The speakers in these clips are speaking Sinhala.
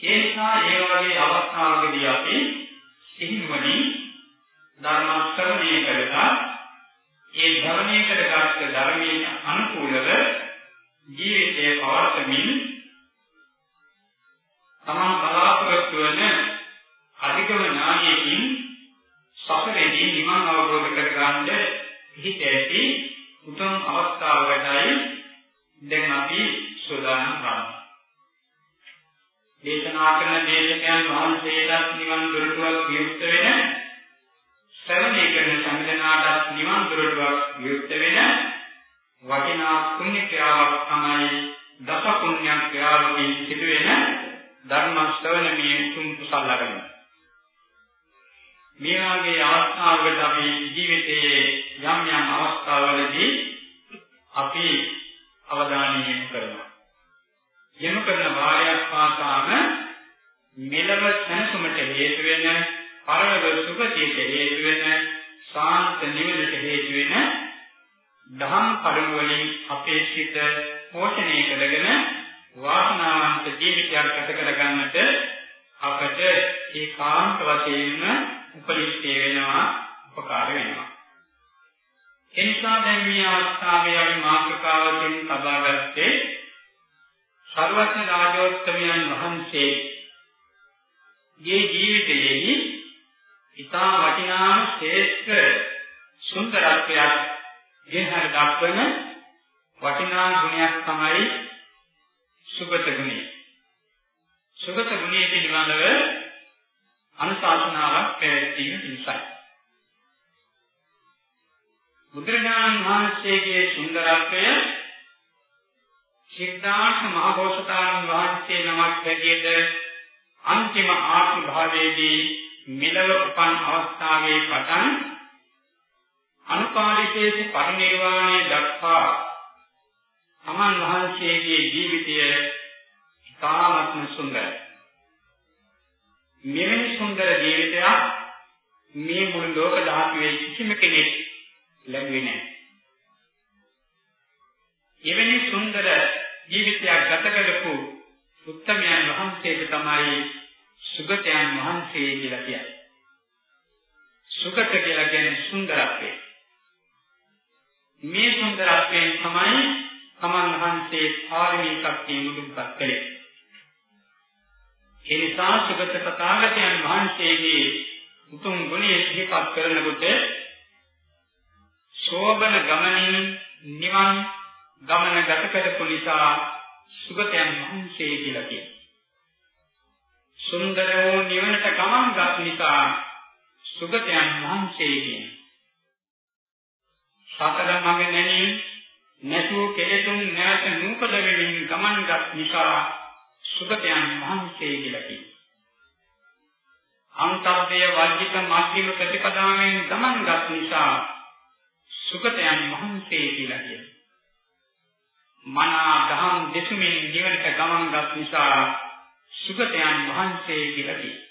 ඒ නිසා ඒ වගේ අවස්ථාවකදී අපි සිහිනුවණින් ධර්මාශ්‍රවණය කරලා ඒ ධර්මයේ කරගත් ධර්මයේ අනුකූලව ජීවිතය පවත්වමින් තමන් බලාපොරොත්තු වන අධිකම ඥානයකින් සසරේදී නිවන් අවබෝධ කරගන්න හිත ඇති උතුම් අවස්ථාවකටයි දැන් අපි සෝදානම් වන්නේ. දේශනා කරන දේශකයන් වහන්සේටත් නිවන් දොරටුවක් විවුර්ත වෙන ශ්‍රවණය කරන සංඝනාටත් නිවන් දොරටුවක් විවුර්ත වෙන වටිනා පුණ්‍ය ක්‍රියාවක් තමයි දස පුණ්‍ය ක්‍රියාවකින් සිදුවෙන ධර්ම ශ්‍රවණමය උතුම් කුසල ලබන මේ වගේ අවස්ථාවකට අපි ජීවිතයේ යම් යම් අවස්ථාවලදී අපි අවධානය යොමු කරනවා. යොමු කරන වාරයක් පාසාම මෙලව සැනසුමට හේතු වෙන, පරලොව සුගතියට හේතු වෙන, සාන්ත නිවනට හේතු වෙන දහම් කරුණු වලින් අපේ සිත පෝෂණය කරගෙන වාසනාවන්ත ජීවිතයක් ගත කර ගන්නට අපට ඒකාන්ත වශයෙන්ම උපරිස්තේ වෙනවා උපකාර වෙනවා. එනිසා දැන් මේ අවස්ථාවේ අපි මාතෘකාවකින් සබාගත්තේ සර්වඥ රාජෝත්තමයන් වහන්සේ ගේ ජීවිතයේහි ඉතා වටිනා ශ්‍රේෂ්ඨ සුන්දරත්වයක් ගෙනහැර දක්වන වටිනා ගුණයක් තමයි සුගත ගුණය. සුගත ගුණය පිළිබඳව අනුශාසනාවක් පැවැත්වීම නිසායි. බුදුරජාණන් වහන්සේගේ සුන්දරත්වය සිද්ධාර්ථ මහබෝසතාණන් වහන්සේ නමක් හැටියට අන්තිම ආත්ම භාවයේදී මෙලව උපන් අවස්ථාවේ පටන් අනුපාලිතයේ පරිනිර්වාණය දක්වා සමන් වහන්සේගේ ජීවිතය ඉතාමත්ම සුන්දරයි. මෙවැනි සුන්දර ජීවිතයක් මේ මුළු ලෝක ධාතුවේ කිසිම කෙනෙක් ලැබුවේ නැහැ. එවැනි සුන්දර ජීවිතයක් ගත කරපු උත්තමයන් වහන්සේට තමයි සුගතයන් වහන්සේ කියලා කියන්නේ. සුගත කියලා කියන්නේ සුන්දරත්වය. මේ සුන්දරත්වයෙන් තමයි තමන් වහන්සේ පාරමී ශක්තිය මුදුන්පත් කළේ. ඒ නිසා සුගත තථාගතයන් වහන්සේගේ උතුම් ගුණය සිහිපත් කරනකොට ශෝබන ගමනින් නිවන් ගමන ගත කරපු නිසා සුගතයන් වහන්සේ කියලා කියනවා. සුන්දර වූ නිවනට ගමන් ගත් නිසා සුගතයන් වහන්සේ කියනවා. සතර මඟ නැණී නැසූ කෙලෙතුන් නැවත නූපද වෙමින් ගමන්ගත් නිසා සුගතයන් වහන්සේ කියලා කියනවා. අන්තර්ය වර්ජිත මධ්‍යම ප්‍රතිපදාවෙන් ගමන්ගත් නිසා සුගතයන් වහන්සේ කියලා කියනවා. මනා දහම් දෙසුමින් නිවනට ගමන්ගත් නිසා සුගතයන් වහන්සේ කියලා කියනවා.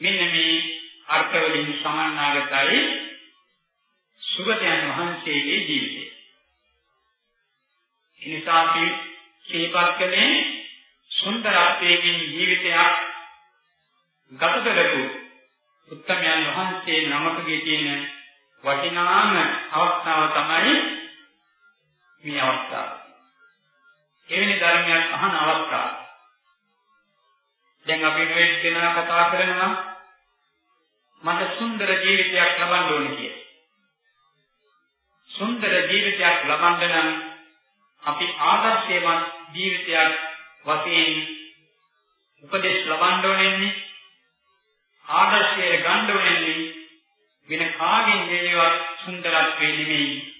මෙන්න මේ අර්ථවලින් සමන්නාගතයි සුගතයන් වහන්සේගේ ජීවිතය. එනිසා අපි සිහිපත් කළේ සුන්දරත්වයෙන් ජීවිතයක් ගත කරපු උත්තමයන් වහන්සේ නමකගේ තියෙන වටිනාම අවස්ථාව තමයි මේ අවස්ථාව. එවැනි ධර්මයක් අහන අවස්ථාව. දැන් අපි මේ දෙනා කතා කරනවා මට සුන්දර ජීවිතයක් ලබන්න ඕනේ කියලා. සුන්දර ජීවිතයක් ලබන්න නම් අපි ආදර්ශයවත් ජීවිතයක් වශයෙන් උපදෙස් ලබන්න ඕනේ ආදර්ශය ගන්න ඕනේ වෙන කාගෙන් දෙනවත් සුන්දරත්වේ නෙමෙයි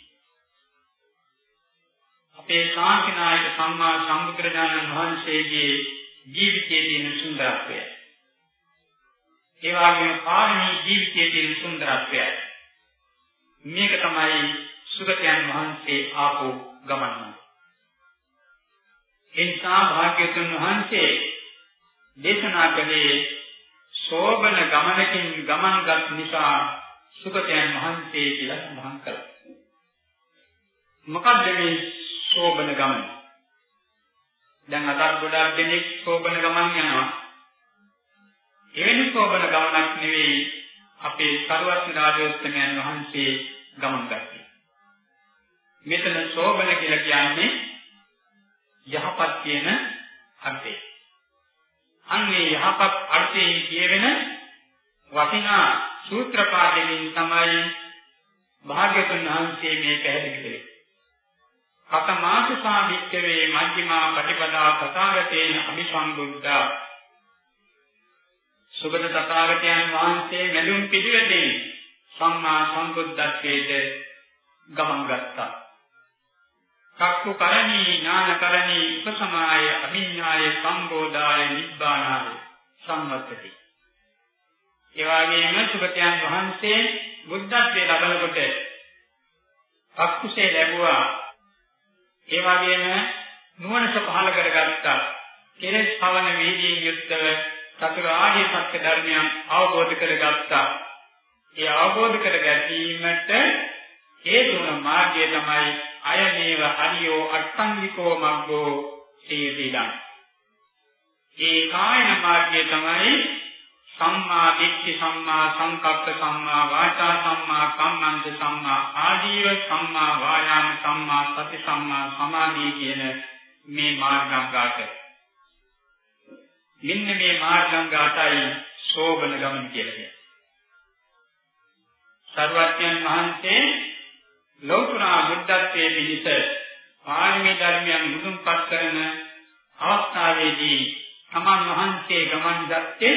අපේ ශාන්තිනායක සම්මා සම්බුදුරජාණන් වහන්සේගේ ජීවිතයේ තියෙන සුන්දරත්වය ඒ වගේම පාරමී ජීවිතයේ තියෙන සුන්දරත්වය මේක තමයි සුගතයන් වහන්සේ ආපු ගමන. එනිසා භාග්‍යතුන් වහන්සේ දේශනා කළේ සෝබන ගමනකින් ගමන්ගත් නිසා සුගතයන් වහන්සේ කියලා සඳහන් කළා. මොකක්ද මේ සෝබන ගමන? දැන් අදත් ගොඩාක් දෙනෙක් සෝබන ගමන් යනවා. එවැනි සෝබන ගමනක් නෙවෙයි අපේ සරුවත් රාජෝත්තමයන් වහන්සේ ගමන් ගත්තේ. මෙතන සෝබන කියලා කියන්නේ යහපත් කියන අර්ථය. අන්නේ යහපත් අර්ථයෙන් කියවෙන වටිනා සූත්‍ර පාඩමින් තමයි භාග්‍යතුන් වහන්සේ මේ පැහැදිලි කළේ. කතමාසු සාමිච්ඡවේ මජ්ක්‍ධිමා ප්‍රතිපදා තථාගතේන අபிසම්බුද්ධා සුගත තථාගතයන් වහන්සේ මෙලුම් පිළිවෙලින් සම්මා සම්බුද්ධත්වයට ගමන් ගත්තා. චක්කු කරණී ඥාන කරණී උපසමාය අභිඥාය සම්බෝධාය නිබ්බානාය සම්වත්තති. ඒ වගේම සුගතයන් වහන්සේ බුද්ධත්වයේ ලබනකොට චක්කුසේ ලැබුවා. ඒ වගේම නුවණස පහළ කරගත්තා. කෙලෙස් පවන වීදියෙන් යුක්තව චතුරාර්ය සත්‍ය ධර්මයන් අවබෝධ කරගත්තා. ඒ අවබෝධ කර ගැනීමට හේතු වන මාර්ගය තමයි අයමේව හරියෝ අට්ඨංගිකෝ මග්ගෝ සීලීලං. ඒ කායන මාර්ගය තමයි සම්මා දිට්ඨි සම්මා සංකප්ප සම්මා වාචා සම්මා කම්මන්ත සම්මා ආජීව සම්මා වායාම සම්මා සති සම්මා සමාධි කියන මේ මාර්ගාංගාට මෙන්න මේ මාර්ගාංගාටයි ශෝබන ගමන කියලා කියන්නේ. සර්වඥයන් වහන්සේ ලෞතර බුද්ධත්වයේ පිහිට පාරමී ධර්මයන් මුදුන්පත් කරන අවස්ථාවේදී තමන් වහන්සේ ගමන් ගත්තේ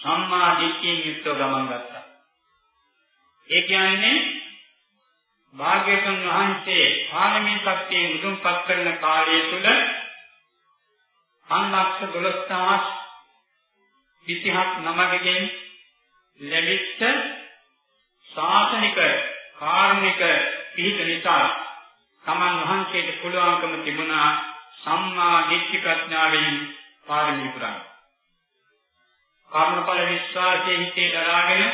සම්මා දිට්ඨියෙන් යුක්තව ගමන් ගත්තා. ඒ කියන්නේ භාග්‍යවතුන් වහන්සේ පාරමී ශක්තිය මුදුන්පත් කරන කාලය තුල 512000 ඉතිහාස නමකගෙන් ලැබිච්ච ශාසනික කාර්මික පිහිට නිසා තමන් වහන්සේට පුළුවන්කම තිබුණා සම්මා දිට්ඨි ප්‍රඥාවෙන් පාරමී පුරන්න. කර්මඵල විශ්වාසයේ හිතේ දරාගෙන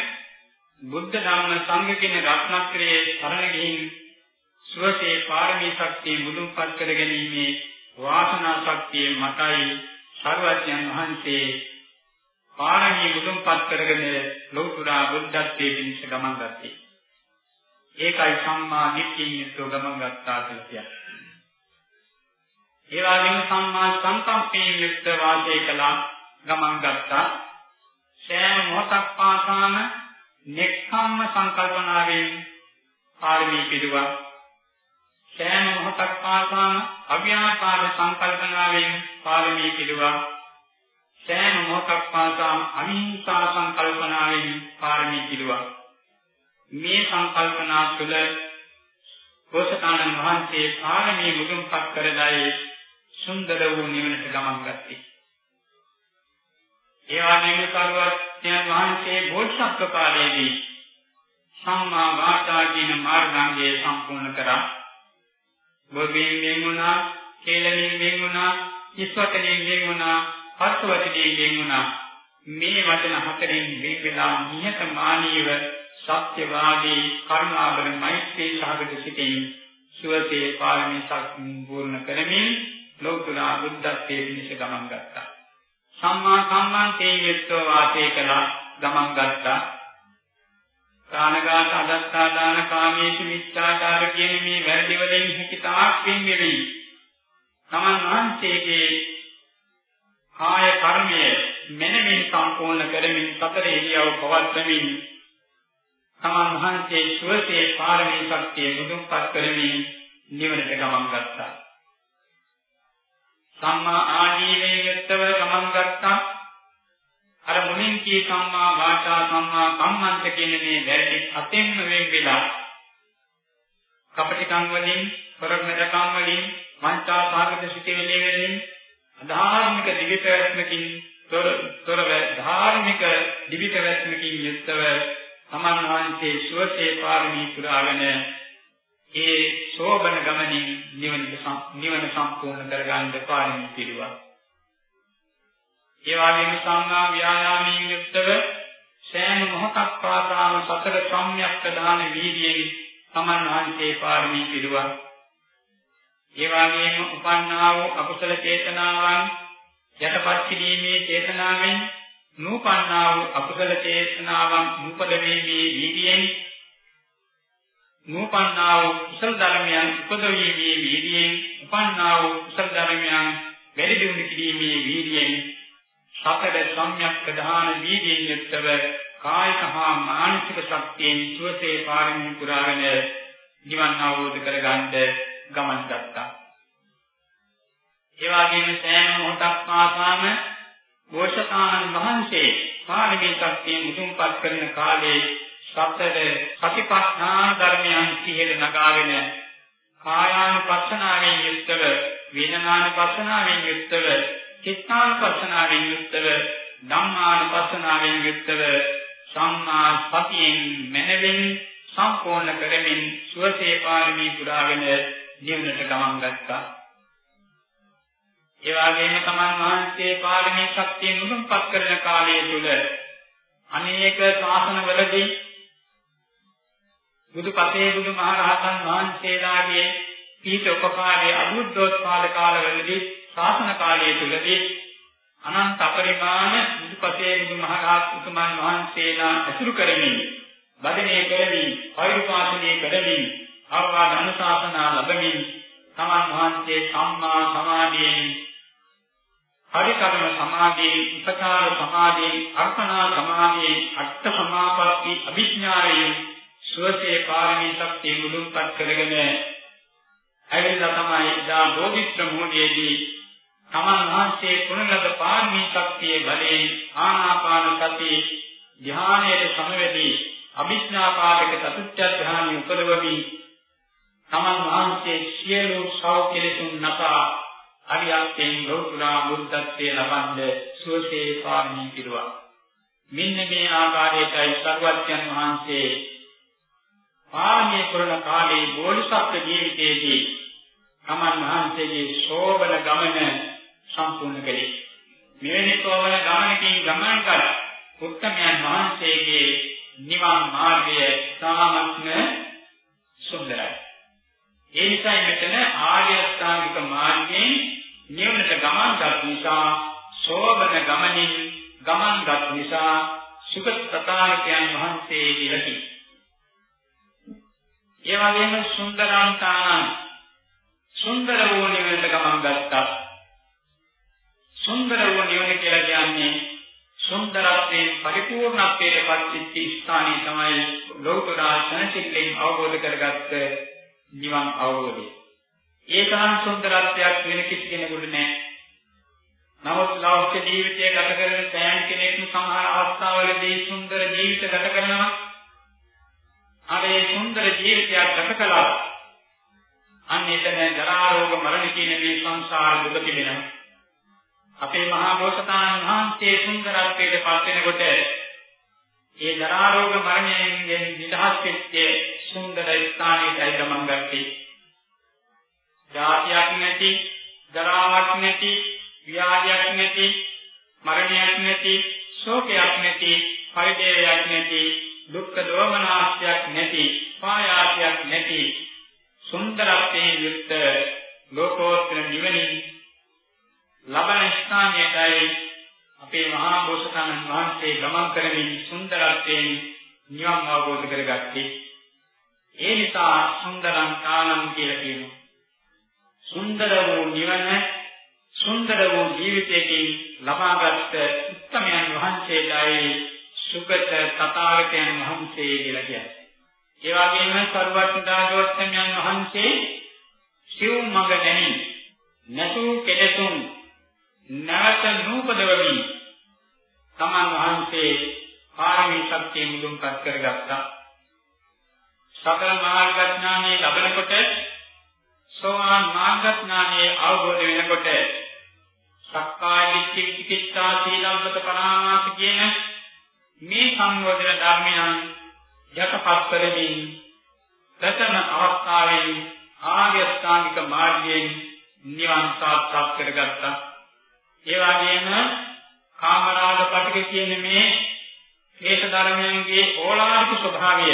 බුද්ධ ධම්ම සංඝ කියන රත්නත්‍රයේ සරණ ගිහින් සුවසේ පාරමී ශක්තිය මුදුන්පත් කර ගැනීමේ වාසනා ශක්තිය මතයි සර්වඥයන් වහන්සේ පාරමී මුදුන්පත් කරගෙන ලෞතර බුද්ධත්වයේ පිණිස ගමන් ගත්තේ. ඒකයි සම්මා දිට්ඨියෙන් යුක්තව ගමන් ගත්තා කියලා කියන්නේ. ඒ වගේම සම්මා සංකම්පයෙන් යුක්ත වාසය කළා ගමන් ගත්තා. සෑම මොහොතක් පාසාම නෙක්ඛම්ම සංකල්පනාවෙන් පාරමී පිළිවා. සෑම මොහොතක් පාසාම අව්‍යාපාද සංකල්පනාවෙන් පාරමී පිළිවා. සෑම මොහොතක් පාසාම අහිංසා සංකල්පනාවෙන් පාරමී පිළිවා. මේ සංකල්පනා තුළ බෝසතාණන් වහන්සේ පාරමී මුදුන්පත් කරදයි සුන්දර වූ නිවනට ගමන් ගත්තේ. ඒ වගේම සර්වඥයන් වහන්සේ බෝධිසත්ව කාලයේදී සම්මා වාචා කියන මාර්ගාංගය සම්පූර්ණ කරා. බොබින් වෙන්ුණා, කේලමින් වෙන්ුණා, ඉස්වතනින් වෙන්ුණා, පස්වතනින් වෙන්ුණා. මේ වචන හතරෙන් වෙන් වෙලා නිහතමානීව සත්‍යවාදී කරුණාවර මෛත්‍රී සහගත සිටින් සුවසේ පාරමී සම්පූර්ණ කරමින් ලෞතර බුද්ධත්වයේ පිණිස ගමන් ගත්තා. සම්මා සම්මාන්තේ යුක්තව වාසය කළා ගමන් ගත්තා. කාණගත අදත්තා දාන කාමේසු මිච්ඡාචාර කියන මේ වැරදි වලින් හිතාක් වෙන් වෙවි. තමන් වහන්සේගේ කාය කර්මය මෙනෙමින් සම්පූර්ණ කරමින් සතර ඉරියව් පවත්වමින් තමන් වහන්සේ සුවසේ පාරමී ශක්තිය මුදුන්පත් කරමින් නිවනට ගමන් ගත්තා. සම්මා ආජීවයෙන් යුක්තව ගමන් ගත්තා. අර මුලින් කී සම්මා වාචා සම්මා කම්මන්ත කියන මේ වැරදි අතෙන්ම වෙන් වෙලා කපටිකම් වලින්, පරමදකම් වලින්, මන්තා භාගත සිටිවිලි වලින් ධාර්මික දිවිපැවැත්මකින් තොර තොරව ධාර්මික දිවිපැවැත්මකින් යුක්තව සමන් වහන්සේ සුවසේ පාරමී පුරාගෙන ඒ සෝබන ගමනින් නිවන නිවන සම්පූර්ණ කරගන්න පාරමී පිළිවා. ඒ වගේම සංඝා ව්‍යායාමයෙන් යුක්තව සෑම මොහොතක් පාසාම සතර සම්‍යක් ප්‍රදාන වීර්යයෙන් සමන් වහන්සේ පාරමී පිළිවා. ඒ වගේම උපන්නා වූ අකුසල චේතනාවන් යටපත් කිරීමේ චේතනාවෙන් නූපන්නා වූ අකුසල චේතනාවන් නූපදවීමේ වීර්යයෙන් නූපන්නා වූ කුසල ධර්මයන් උපදවීමේ වීර්යයෙන් උපන්නා වූ කුසල ධර්මයන් වැඩි දියුණු කිරීමේ වීර්යයෙන් සතර සම්‍යක් ප්‍රධාන වීර්යයෙන් යුක්තව කායික හා මානසික ශක්තියෙන් සුවසේ පාරමී පුරාගෙන නිවන් අවබෝධ කරගන්න ගමන් ගත්තා. ඒ වගේම සෑම මොහොතක් පාසාම බෝසතාණන් වහන්සේ පාරමී ශක්තිය මුතුන්පත් කරන කාලේ සතර සතිපට්ඨාන ධර්මයන් සිහිර නගාගෙන කායානුපස්සනාවෙන් යුක්තව වේදනානුපස්සනාවෙන් යුක්තව චිත්තානුපස්සනාවෙන් යුක්තව ධම්මානුපස්සනාවෙන් යුක්තව සම්මා සතියෙන් මනවින් සම්පූර්ණ කරමින් සුවසේ පාරමී පුරාගෙන ජීවනට ගමන් ගත්තා. ඒ වගේම තමන් වහන්සේ පාරමී ශක්තිය මුදුන්පත් කරන කාලය තුල අනේක ශාසනවලදී බුදුපතේ බුදුමහරහතන් වහන්සේලාගේ පීඨ උපකාරයේ අබුද්ධෝත්පාද කාලවලදී ශාසන කාලය තුලදී අනන්ත අපරිමාණ බුදුපසේ බුදුමහරහත් උතුමන් වහන්සේලා ඇසුරු කරමින් වදනේ කරමින් පරිපාලනය කරමින් අවවාද අනුශාසනා ලැබමින් තමන් වහන්සේ සම්මා සමාධියෙන් පරිකරම සමාධියෙන් උපකාර සමාධියෙන් අර්පණා සමාධියෙන් අට්ඨ සමාපatti අභිඥායෙන් සුවසේ පාරමී ශක්තිය මුදුන්පත් කරගෙන ඇවිල්ලා තමයි දා බෝධිත්‍ර මූලයේදී තමන් වහන්සේ පුණලද පාරමී ශක්තියේ බලයෙන් ආනාපාන සති ධානයේ සමවැදී අභිඥා පාදක චතුත්ථ ධානය උපදවමින් තමන් වහන්සේ සියලු සෞඛ්‍යලෙසුන් නසා අරියත්යෙන් ලෝතුරා බුද්ධත්වයේ ලබන්නේ සුවසේ පාරමී පිරුවා. මෙන්න මේ ආකාරයටයි සර්වඥන් වහන්සේ පාරමී කරන කාලේ බෝධිසත්ව ජීවිතයේදී තමන් වහන්සේගේ ශෝභන ගමන සම්පූර්ණ කළේ. මෙවැනි ශෝභන ගමනකින් ගමන් කර උත්තමයන් වහන්සේගේ නිවන් මාර්ගය සාමත්ම සුන්දරයි. ඒ නිසා මෙතන ආර්ය අෂ්ටාංගික මාර්ගයෙන් නිවනට ගමන් ගත් නිසා සෝබන ගමනින් ගමන් ගත් නිසා සුගත තථාගතයන් වහන්සේ ඉලකි. ඒ වගේම සුන්දරාන්තාන සුන්දර වූ නිවනට ගමන් ගත්තා. සුන්දර වූ නිවන කියලා කියන්නේ සුන්දරත්වයෙන් පරිපූර්ණත්වයට පත්වෙච්ච ස්ථානය තමයි ලෞතර ආශනසිකෙන් අවබෝධ කරගත්ත නිවන් අවබෝධය. ඒ තරම් සුන්දරත්වයක් වෙන කිසි කෙනෙකුට නැහැ. නමුත් ලෞකික ජීවිතය ගත කරන සෑම කෙනෙක්ම සමහර අවස්ථාවලදී සුන්දර ජීවිත ගත කරනවා. වෙනකොට ඒ ජරා රෝග මරණයෙන් නිදහස් වෙච්ච සුන්දර ස්ථානයකයි ගමන් ගත්තේ. ජාතියක් නැති, ජරාවක් නැති, ව්‍යාධියක් නැති, මරණයක් නැති, ශෝකයක් නැති, පරිදේවයක් නැති, දුක්ඛ දෝමනාශයක් නැති, පායාසයක් නැති සුන්දරත්වයෙන් යුක්ත ලෝකෝත්තර නිවනින් ලබන ස්ථානයටයි අපේ මහා බෝසතාණන් වහන්සේ ගමන් කරමින් සුන්දරත්වයෙන් නිවන් අවබෝධ කරගත්තේ. ඒ නිසා සුන්දරං කාලම් කියලා කියනවා. සුන්දර වූ නිවන සුන්දර වූ ජීවිතයකින් ලබාගත් උත්තමයන් වහන්සේලායි සුගත තථාගතයන් වහන්සේ කියලා කියන්නේ. ඒ වගේම සර්වඥතාජෝත්තමයන් වහන්සේ සිව් මඟ දැනි නැතු කෙලෙසුන් නැවත නූපදවමි තමන් වහන්සේ පාරමී ශක්තිය මුදුන්පත් කරගත්තා. සකල මාර්ගඥානෙ ලැබෙනකොට සෝවාන් මාර්ගඥානෙ අවබෝධ වෙනකොට සක්කාය දිට්ඨි විචිකිච්ඡා සීලම්බත පරාමාස කියන මේ සංයෝජන ධර්මයන් යටපත් කරමින් ප්‍රථම අවස්ථාවේ ආර්ය ශ්‍රාමික මාර්ගයෙන් නිවන් සාක්ෂාත් කරගත්තා. ඒ වගේම කාමරාග පටික කියන මේ ක්ලේශ ධර්මයන්ගේ ඕලාරික ස්වභාවය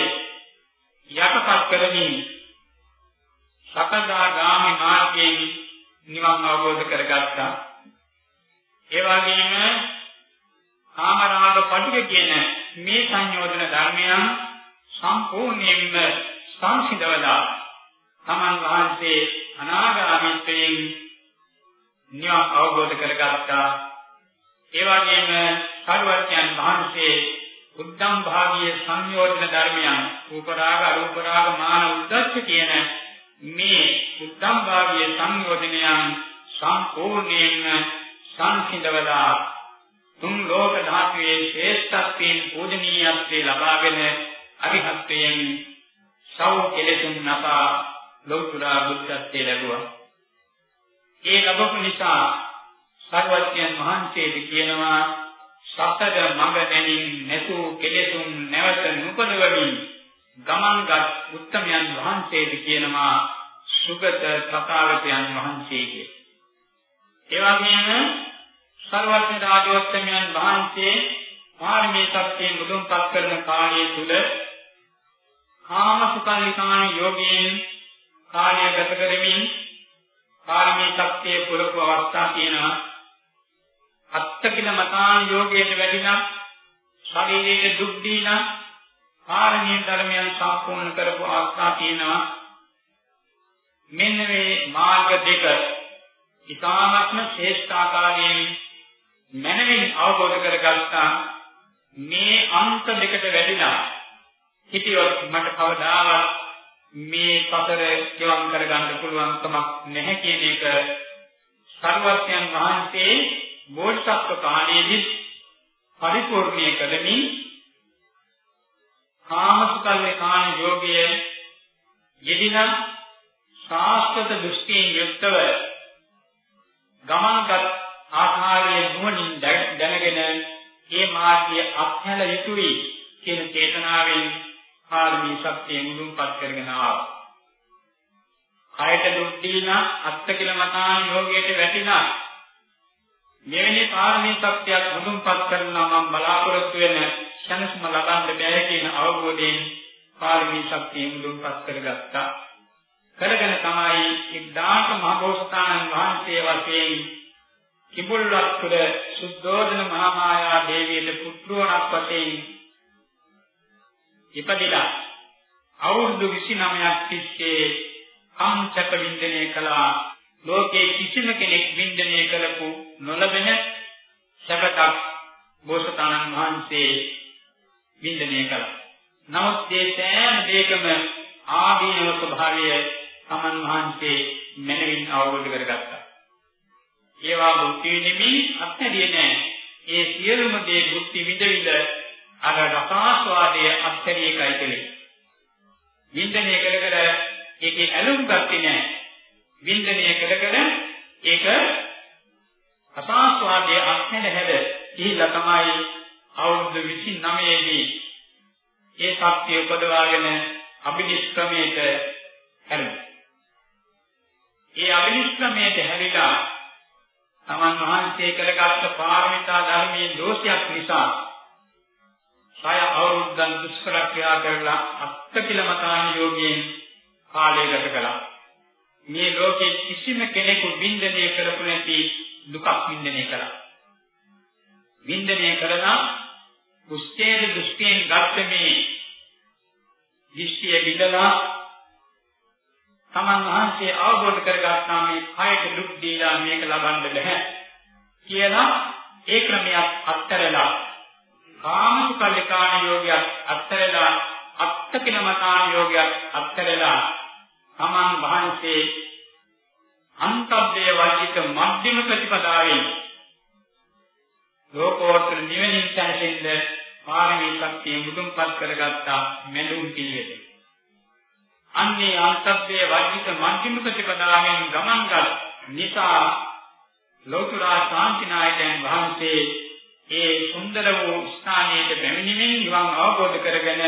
යටපත් කරමින් සකදාගාමි මාර්ගයෙන් නිවන් අවබෝධ කරගත්තා. ඒ වගේම කාමරාග පටික කියන මේ සංයෝජන ධර්මයන් සම්පූර්ණයෙන්ම සංසිඳවලා තමන් වහන්සේ අනාගාමීත්වයෙන් නිවන් අවබෝධ කරගත්තා. ඒ වගේම සර්වඥයන් වහන්සේ උද්දම් භාගීය සංයෝජන ධර්මයන් රූපරාග අරූපරාග මාන උද්දච්ච කියන මේ උද්දම් භාගීය සංයෝජනයන් සම්පූර්ණයෙන්ම සංසිඳවලා තුන් ලෝක ධාතුවේ ශ්‍රේෂ්ඨත්වයෙන් පූජනීයත්වයේ ලබාගෙන අරිහත්ත්වයෙන් සෞ කෙලෙසුන් නසා ලෞතර බුද්ධත්වයේ ලැබුවා ඒ ලැබපු නිසා සර්වඥයන් වහන්සේද කියනවා සතර මඟ දැනින් නැතු කෙලෙසුන් නැවත නුපදවමින් ගමන්ගත් උත්තමයන් වහන්සේද කියනවා සුගත තථාගතයන් වහන්සේගේ. ඒ වගේම සර්වඥ රාජෝත්තමයන් වහන්සේ පාරමී සත්‍යයෙන් මුදුන්පත් කරන කාලය තුල කාම සුඛානිකාණ යෝගයෙන් කාලය ගත කරමින් පාරමී ශක්තිය පුරපු අවස්ථා තියෙනවා. අත්තකිල මතාන් යෝගයට වැඩිනම් ශරීරයේ දුක් දීනම් කාරණීය ධර්මයන් සම්පූර්ණ කරපු අවස්ථා තියෙනවා මෙන්න මේ මාර්ග දෙක ඊ타ත්ම ශ්‍රේෂ්ඨ ආකාරයෙන් මනමින් අවබෝධ කරගත්තා මේ අන්ත දෙකට වැඩිලා හිතියොත් මට කවදාවත් මේ සතර ගෙවම් කරගන්න පුළුවන් කමක් නැහැ කියන එක සර්වඥයන් වහන්සේ බෝධිසත්ව කාලයේදී පරිපූර්ණිය කළමින් කාමසුකල්ලේ කාණ යෝගයේ යෙදින ශාස්ත්‍රත දෘෂ්ටියෙන් යුක්තව ගමන්ගත් ආකාරයේ නුවණින් දැනගෙන මේ මාර්ගය අත්හැල යුතුයි කියන චේතනාවෙන් පාරමී ශක්තිය මුදුන්පත් කරගෙන ආවා. කයට දුක් දීලා අත්තිකල මතාන් යෝගයට වැටිලා මෙවැනි පාරමී ශක්තියක් මුදුන්පත් කරනවා මම බලාපොරොත්තු වෙන ශනස්ම ලබන්න බැහැ කියන අවබෝධයෙන් පාරමී ශක්තිය මුදුන්පත් කරගත්තා. කරගෙන තමයි ඉද්දාක මහබෝසතාණන් වහන්සේ වශයෙන් කිඹුල්වත් තුළ සුද්ධෝදන මහා මායා දේවියට පුත්‍රවණක් වශයෙන් ඉපදිලා අවුරුදු 29ක් තිස්සේ කාංචක වින්දනය කළා ලෝකේ කිසිම කෙනෙක් වින්දනය කළපු නොලබෙන සැපතක් බෝසතාණන් වහන්සේ වින්දනය කළා. නමුත් මේ සෑම දෙයකම ආදීනව ස්වභාවය තමන් වහන්සේ මනවින් අවබෝධ කරගත්තා. ඒවා බුද්ධි නිමි අත්හැරියේ නැහැ. ඒ සියලුම දේ බුද්ධි විඳ විඳ අර රසාස්වාදයේ අත්හැරියකයි කෙලෙස්. වින්දනය කර කර ඒකේ ඇලුම් ගත්තේ නැහැ. වින්දනය කර කර ඒක රසාස්වාදයේ අත්හැර හැද ඉහිලා තමයි අවුරුදු 29 දී ඒ ශක්තිය උපදවාගෙන අභිනිෂ්ක්‍රමයට හැරුණා. ඒ අභිනිෂ්ක්‍රමයට හැරිලා තමන් වහන්සේ කරගත් පාරමිතා ධර්මයේ දෝෂයක් නිසා සය අවුරුද්දන් දුෂ්කර ක්‍රියා කරලා අත්තිලමතාන යෝගයෙන් කාලය ගත කළා. මේ ලෝකේ කිසිම කෙනෙකු වින්දනය කරපු නැති දුකක් වින්දනය කළා. වින්දනය කරලා කුෂ්ඨයේ දෘෂ්ටියෙන් ගත්ත මේ දිස්සිය විදලා තමන් වහන්සේ අවබෝධ කරගත්තා මේ කයට දුක් දීලා මේක ලබන්න බෑ කියලා ඒ ක්‍රමයක් අත්හැරලා කාමසුකල්ලිකාණ යෝගයක් අත්හැරලා අත්තකිනමතාන යෝගයක් අත්හැරලා තමන් වහන්සේ අන්තබ්බේ වර්ජිත මධ්‍යම ප්‍රතිපදාවෙන් ලෝකෝත්තර නිවනින් සැනසෙන්න පාරමී ශක්තිය මුදුන්පත් කරගත්තා මෙලුම් පිළිවෙත. අන්නේ අන්තබ්බේ වර්ජිත මධ්‍යම ප්‍රතිපදාවෙන් ගමන්ගත් නිසා ලෝතුරා ශාන්තිනායකයන් වහන්සේ ඒ සුන්දර වූ ස්ථානයේ පැමිණීමෙන් නිවන් අවබෝධ කරගෙන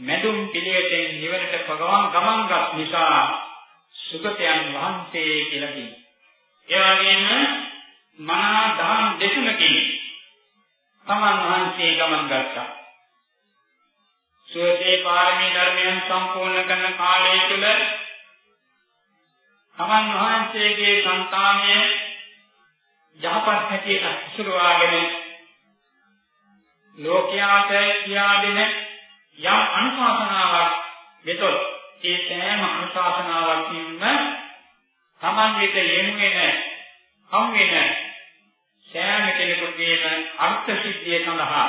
මෙදුම් පිළිවෙතෙන් නිවනට පගවන් ගමන්ගත් නිසා සුගතයන් වහන්සේ කියලා කියනවා. ඒ වගේම මහා දහම් දෙතුනකින් තමන් වහන්සේ ගමන් ගත්තා. සෝතේ පාරමී ධර්මයන් සම්පූර්ණ කරන කාලය තුල තමන් වහන්සේගේ సంతානය යහපත් හැටියට හසුරුවාගෙන ලෝකයාට කියා දෙන යම් අනුශාසනාවක් දෙතොත් ඒ සෑම අනුශාසනාවකින්ම තමන් වෙත යොමු වෙන හම් වෙන සෑම කෙනෙකුගේම අර්ථ සිද්ධිය සඳහා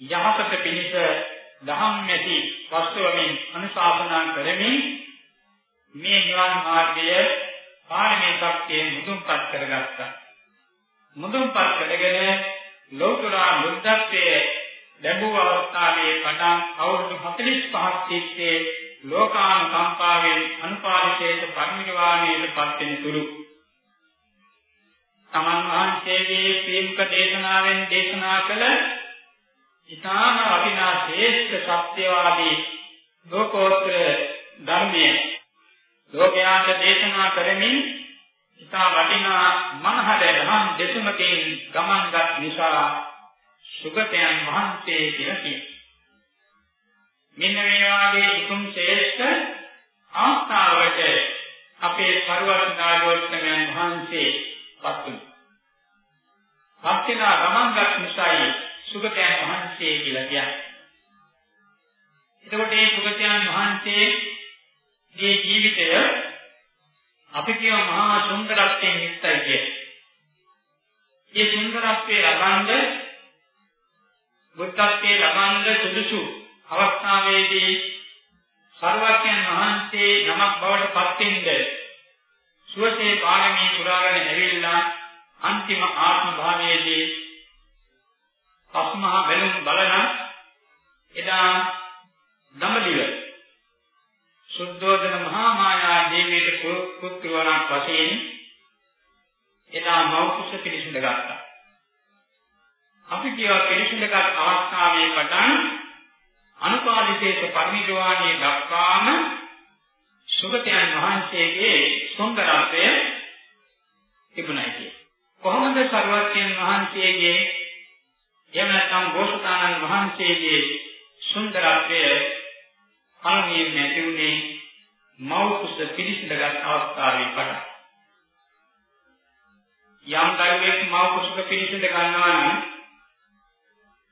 යහපත පිණිස දහම් නැති වස්තුවමින් අනුශාසනා කරමින් මේ නිවන් මාර්ගය පාරමී ශක්තියෙන් මුදුන්පත් කරගත්තා. මුදුන්පත් කරගෙන ලෞතුරා බුද්ධත්වයේ ලැබුව අවස්ථාවේ පටන් අවුරුදු 45ක් තිස්සේ ලෝකානුකම්පාවෙන් අනුපාදිතේට පරිනිර්වාණයට පත් වෙන තුරු. තමන් වහන්සේගේ ප්‍රේමක දේශනාවෙන් දේශනා කළ ඊටාම වටිනා ශ්‍රේෂ්ඨ සත්‍යවාදී ලෝකෝත්තර ධර්මයේ ලෝකයාට දේශනා කරමින් ඊටා වටිනා මනහද ධම් දෙතුමකින් ගමන්ගත් නිසා සුගතයන් වහන්සේ කියලා කියනවා. මෙන්න මේ වාගේ උතුම් ශ්‍රේෂ්ඨ ආස්ථාවට අපේ සර්වඥායෝත්තමයන් වහන්සේ පත් වුණා. පස්වෙනා ගමන්ගත් නිසායි සුගතයන් වහන්සේ කියලා කියන්නේ. එතකොට මේ සුගතයන් වහන්සේගේ ජීවිතය අපි කියව මහා සුන්දරත්වයෙන් යුක්තයි කිය. මේ සුන්දරත්වයේ ලබන්නේ බුද්ධත්වයේ ලබන්නේ සුදුසු අවස්ථාවේදී සර්වඥන් වහන්සේ නමක් බවට පත් වෙන්නේ සුවසේ පාරමී පුරාගෙන ඇවිල්ලා අන්තිම ආත්ම භාවයේදී පස්මහා බැලුම් බලන එදා දඹදිව සුද්ධෝදන මහා මායා දේවියට පුත්‍රවණක් වශයෙන් එදා මෞකුස පිළිසඳ ගත්තා. අපි කියව පිළිසඳගත් අවස්ථාවේ පටන් අනුපාදිතේක පරිනිර්වාණය දක්වාම සුගතයන් වහන්සේගේ සුන්දරත්වය තිබුණයි කිය. කොහොමද සර්වඥයන් වහන්සේගේ එහෙම නැත්නම් බෝසතාණන් වහන්සේගේ සුන්දරත්වය පළමුවෙන් ඇති වුණේ මව් කුස පිළිසිඳගත් අවස්ථාවේ පටන්. යම් දරුවෙක් මව් කුසක පිළිසිඳ ගන්නවා නම්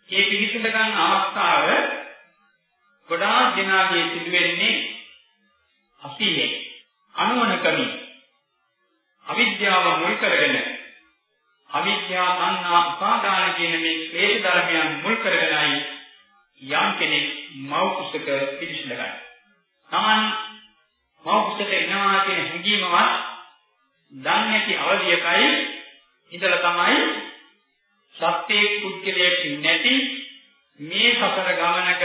ඒ පිළිසිඳ ගන්න අවස්ථාව ගොඩාක් දෙනාගේ සිදු වෙන්නේ අසීයේ අනුවණකමින් අවිද්‍යාව මුල් කරගෙන අවිද්‍යා සංනා උපාදාන කියන මේ ක්ලේශ ධර්මයන් මුල් කරගෙනයි යම් කෙනෙක් මව් කුසක පිළිසිඳ ගන්න. Taman මව් කුසක එනවා කියන හැඟීමවත් දන්නේ නැති අවධියකයි ඉඳලා තමයි සත්‍යයේ පුද්ගලයෙක් නැති මේ සසර ගමනක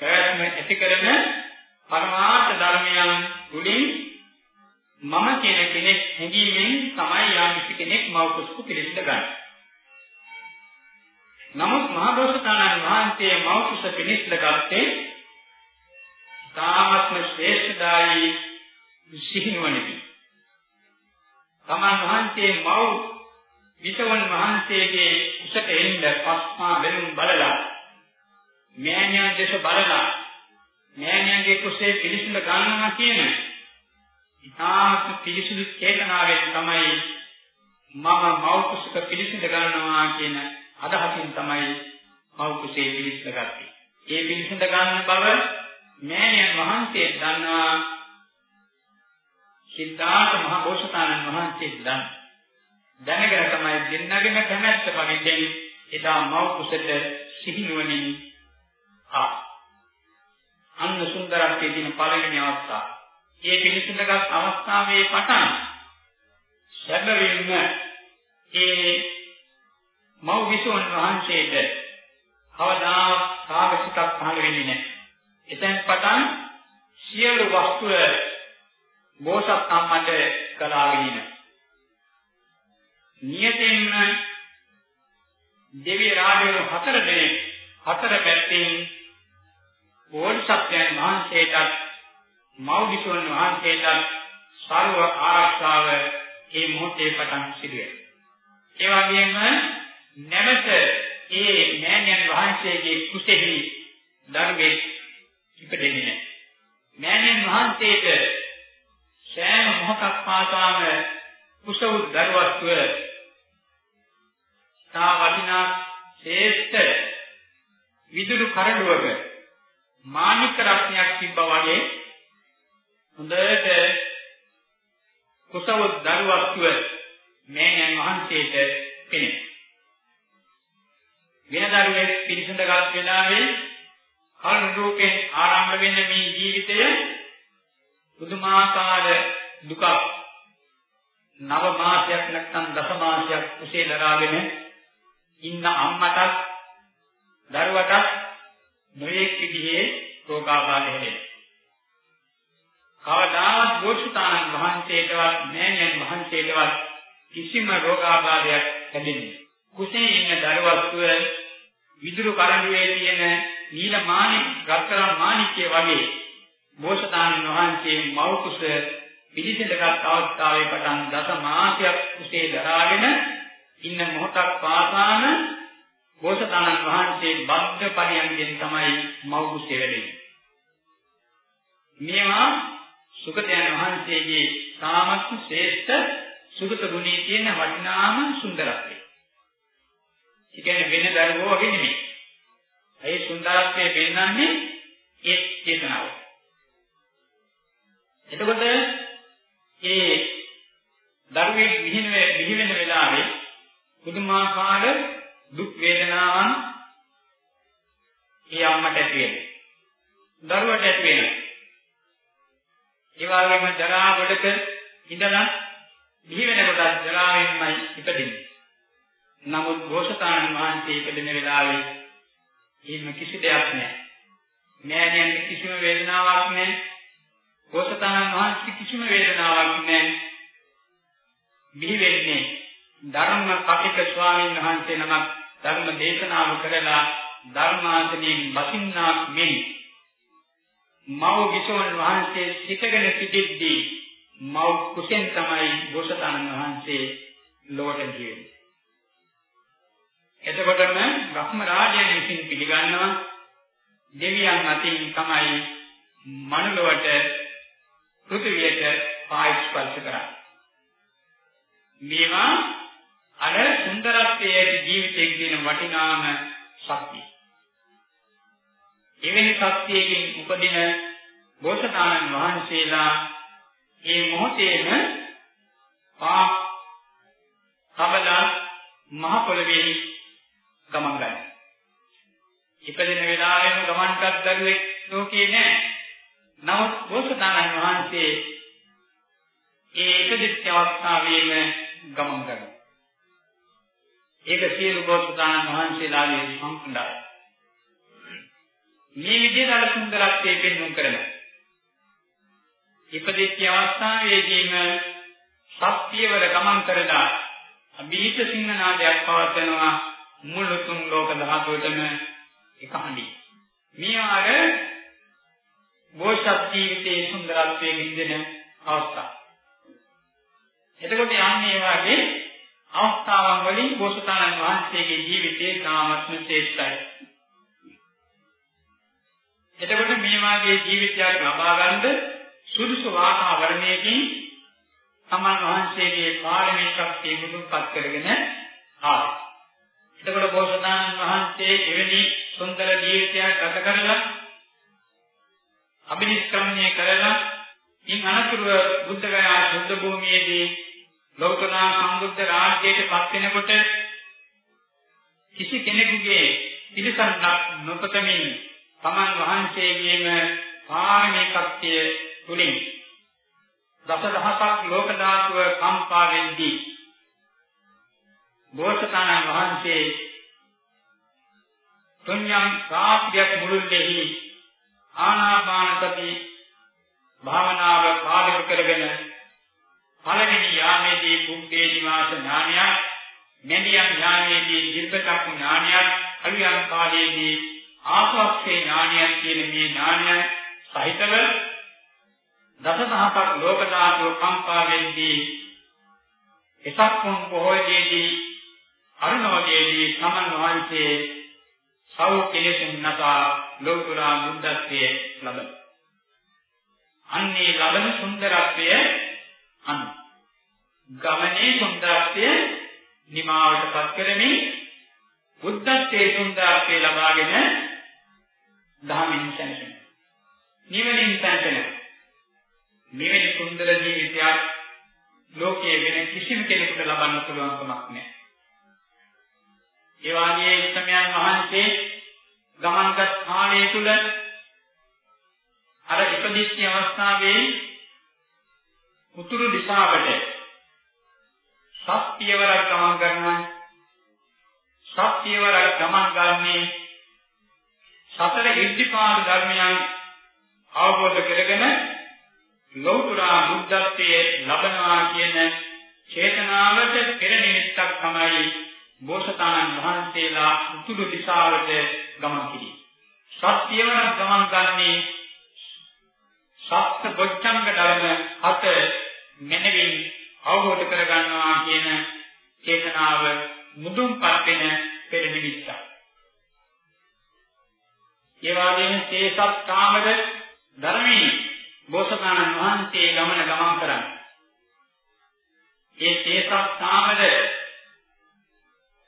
පැවැත්ම ඇති කරන පරමාර්ථ ධර්මයන් උලින් මම කියන කෙනෙක් හැඟීමෙන් තමයි යම් කෙනෙක් මව කුස්කු පිළිසිඳ ගන්න. නමුත් මහබෝසතාණන් වහන්සේ මව කුස පිළිසිඳ ගත්තේ තාමත්ම ශ්‍රේෂ්ඨදායි සිහිනුවණකි. තමන් වහන්සේ මව විසවන් වහන්සේගේ උසට එන්න පස්මා බැලුම් බලලා මෑණියන් දේශ බලලා මෑණියන්ගේ කුසේ පිළිසිඳ ගන්නවා කියන ඉතාමත් පිළිසිදු චේතනාවෙන් තමයි මම මව් කුසක පිළිසිඳ ගන්නවා කියන අදහසින් තමයි මව් කුසේ පිළිසිඳ ගත්තේ. ඒ පිළිසිඳ ගන්න බව මෑණියන් වහන්සේ දන්නවා සිද්ධාර්ථ මහ බෝසතාණන් වහන්සේ දන්නවා. දැනගෙන තමයි දෙන්නගෙම කැමැත්ත පරිදි එදා මව් කුසට සිහිනුවණින් ආ අන්න සුන්දරත්වයේ දින පළවෙනි අවස්ථාව. මේ පිළිසිඳගත් අවස්ථාවේ පටන් සැබවින්ම ඒ මව් විසුන් වහන්සේට කවදා කාමසිතක් පහළ වෙන්නේ නැහැ. එතෙන් පටන් සියලු වස්තුව බෝසත් අම්මට කලාගෙන ඉන. නියතින්ම දෙවි රාජවරු හතර දෙනෙක් හතර පැත්තෙන් බෝධිසත්වයන් වහන්සේටත් මෞගිසුන් වහන්සේටත් සර්ව ආරක්ෂාව මේ මොහොතේ පටන් සිදුවේ. ඒ වගේම නැවත ඒ මෑණියන් වහන්සේගේ කුසෙහි දරුවෙක් ඉපදෙන්නේ නැහැ. මෑණියන් වහන්සේට සෑම මොහොතක් පාසාම කුසවු දරුවත්ව තා වටිනා ශ්‍රේෂ්ඨ විදුරු කරඬුවක මාණික රත්නයක් තිබ්බා වගේ හොඳට කුසව දරුවක්ව මෑණියන් වහන්සේට කෙනෙක්. වෙන දරුවෙක් පිරිසඳගත් වෙලාවේ කර්ම රූපයෙන් ආරම්භ වෙන මේ ජීවිතය පුදුමාකාර දුකක් නව මාසයක් නැත්නම් දස මාසයක් කුසේ දරාගෙන ඉන්න අම්මටත් දරුවටත් නොයෙක් විදිහේ රෝගාබාධ හැදෙනවා. කවදාවත් බෝසතාණන් වහන්සේටවත් මෑණියන් වහන්සේටවත් කිසිම රෝගාබාධයක් හැදෙන්නේ. කුසේ ඉන්න දරුවත්ව විදුරු කරඬුවේ තියෙන නීල මාණික රත්තරන් මාණික්ය වගේ බෝසතාණන් වහන්සේ මව් කුස පිළිසඳගත් අවස්ථාවේ පටන් දස මාසයක් කුසේ දරාගෙන ඉන්න මොහොතක් පාසාම බෝසතාණන් වහන්සේ බද්ධ පරියන්ගෙන් තමයි මව් කුසේ වැඩෙන්නේ. මේවා සුගතයන් වහන්සේගේ සාමත් ශ්‍රේෂ්ඨ සුගත ගුණී කියන වටිනාම සුන්දරත්වය. ඒ කියන්නේ වෙන දරුවෝ වගේ නෙමෙයි. ඒ සුන්දරත්වයේ පෙන්වන්නේ ඒ චේතනාව. එතකොට ඒ දරුවෙක් විහිින විහි වෙන වෙලාවේ පුදුමාකාර දුක් වේදනාවන් ඒ අම්මට ඇති වෙනවා. දරුවට ඇති වෙනවා. ඒ වගේම ජරා කොටක ඉඳලා දිවි වෙනකොට ජරාවෙන්මයි ඉපදෙන්නේ. නමුත් ഘോഷතාන් වහන්සේ ඉපදෙන වෙලාවේ එහෙම කිසි දෙයක් නැහැ. නෑනියන් කිසිම වේදනාවක් නැහැ. ഘോഷතාන් වහන්සේ කිසිම වේදනාවක් නැහැ. මිහි වෙන්නේ ධර්ම කපික ස්වාමීන් වහන්සේ නමක් ධර්ම දේශනාව කරලා ධර්මාසනයෙන් බසින්නාක් මෙන් මව විසවන් වහන්සේ සිටගෙන සිටිද්දී මව කුසෙන් තමයි ഘോഷතාන් වහන්සේ ලෝට ජීවෙන්නේ. එතකොටම බ්‍රහ්ම රාජයන් විසින් පිළිගන්නවා දෙවියන් අතින් තමයි මනුලොවට පෘථිවියට පායි ස්පර්ශ කරන්නේ. මේවා අර සුන්දරත්වයේ ජීවිතයේ කියන වටිනාම ශක්තිය. එවැනි ශක්තියකින් උපදින බෝසතාණන් වහන්සේලා මේ මොහොතේම පා කබල මහ පොළවේ ගමන් ගන්නවා. ඉපදෙන වෙලාවෙම ගමන්ටත් දරුවෙක් ලෝකේ නැහැ. නමුත් බෝසතාණන් වහන්සේ ඒ ඉපදිච්ච අවස්ථාවේම ගමන් කරනවා. ඒක සියලු බෝසතාණන් වහන්සේලාගේ සම්පූර්ණයි. මේ විදිහට අර සුන්දරත්වයේ පෙන්වුම් කරනවා. ඉපදිච්ච අවස්ථාවේදීම සත්‍යවල ගමන් කරලා අභීත සිංහනාදයක් පවත්වනවා මුළු තුන් ලෝක ධාතුවටම එක හඬි. මේ ආර බෝසත් ජීවිතයේ සුන්දරත්වයේ විඳින අවස්ථාව. එතකොට යන්නේ වාගේ අවස්ථාවන් වලින් බෝසතාණන් වහන්සේගේ ජීවිතේ තාමත්ම ශ්‍රේෂ්ඨයි. එතකොට මේ වාගේ ජීවිතයක් ලබා ගන්න සුදුසු වාතාවරණයකින් සමන් වහන්සේගේ පාරමී ශක්තිය මුදුන්පත් කරගෙන ආවා. එතකොට බෝසතාණන් වහන්සේ එවැනි සුන්දර ජීවිතයක් ගත කරලා අභිනිෂ්ක්‍රමණය කරලා ඉන් අනතුරුව බුද්ධ ගයා සුද්ධ භූමියේදී ලෞතර සම්බුද්ධ රාජ්‍යයට පත් වෙනකොට කිසි කෙනෙකුගේ පිළිසන්නක් නොපතමින් තමන් වහන්සේගේම පාරමී ශක්තිය තුලින් දසදහසක් ලෝක ධාතුව කම්පා වෙද්දී බෝසතාණන් වහන්සේ තුන්යම් සාප්‍යයක් මුළුල්ලේහි ආනාපාන සති භාවනාව පාදක කරගෙන පළවෙනි යාමේදී කුම්භේ නිවාස ඥානයක් මෙදියන් ඥානයේදී දිබ්බචක්කු ඥානයක් අරියන් කාලයේදී ආසවක්ෂේ ඥානයක් කියන මේ ඥානය සහිතව දසදහසක් ලෝක ධාතු කම්පා වෙද්දී එසක්කුම් පොහොයේදී අරුණෝදයේදී සමන් වහන්සේ සෞ කෙලෙසුන් නැතා ලෝකුරා බුද්ධත්වයේ ලබන. අන්නේ ලබන සුන්දරත්වය අන්න. ගමනේ සුන්දරත්වය නිමාවටපත් කරමින් බුද්ධත්වයේ සුන්දරත්වය ලබාගෙන ධාමින් සැනසෙන. නිවනින් සැනසෙන. නිවෙන සුන්දර ජීවිතයක් ලෝකයේ වෙන කිසිම කෙනෙකුට ලබන්න පුළුවන් කමක් නැහැ. ඒ වාගේ උත්මයන් වහන්සේ ගමන්ගත් කාලය තුල අර ඉපදිච්ච අවස්ථාවේ උතුරු දිශාවට සත්‍යවරක් ගමන් කරනවා සත්‍යවරක් ගමන් ගන්නේ සතර ඉද්ධිපාද ධර්මයන් අවබෝධ කරගෙන ලෞතුරා බුද්ධත්වයේ ලබනවා කියන චේතනාවට පෙර නිමිත්තක් තමයි බෝසතාණන් වහන්සේලා උතුරු දිශාවට ගමන් කිරීම. සත්‍යවන ගමන් ගන්නේ සත්‍ය බොච්චංග ධර්ම හත මෙනෙවින් අවබෝධ කරගන්නවා කියන චේතනාව මුදුන්පත් වෙන පෙර නිමිත්තක්. ඒ වගේම තේසත් කාමද ධර්මී බෝසතාණන් වහන්සේ ගමන ගමන් කරන්නේ. ඒ තේසත් කාමද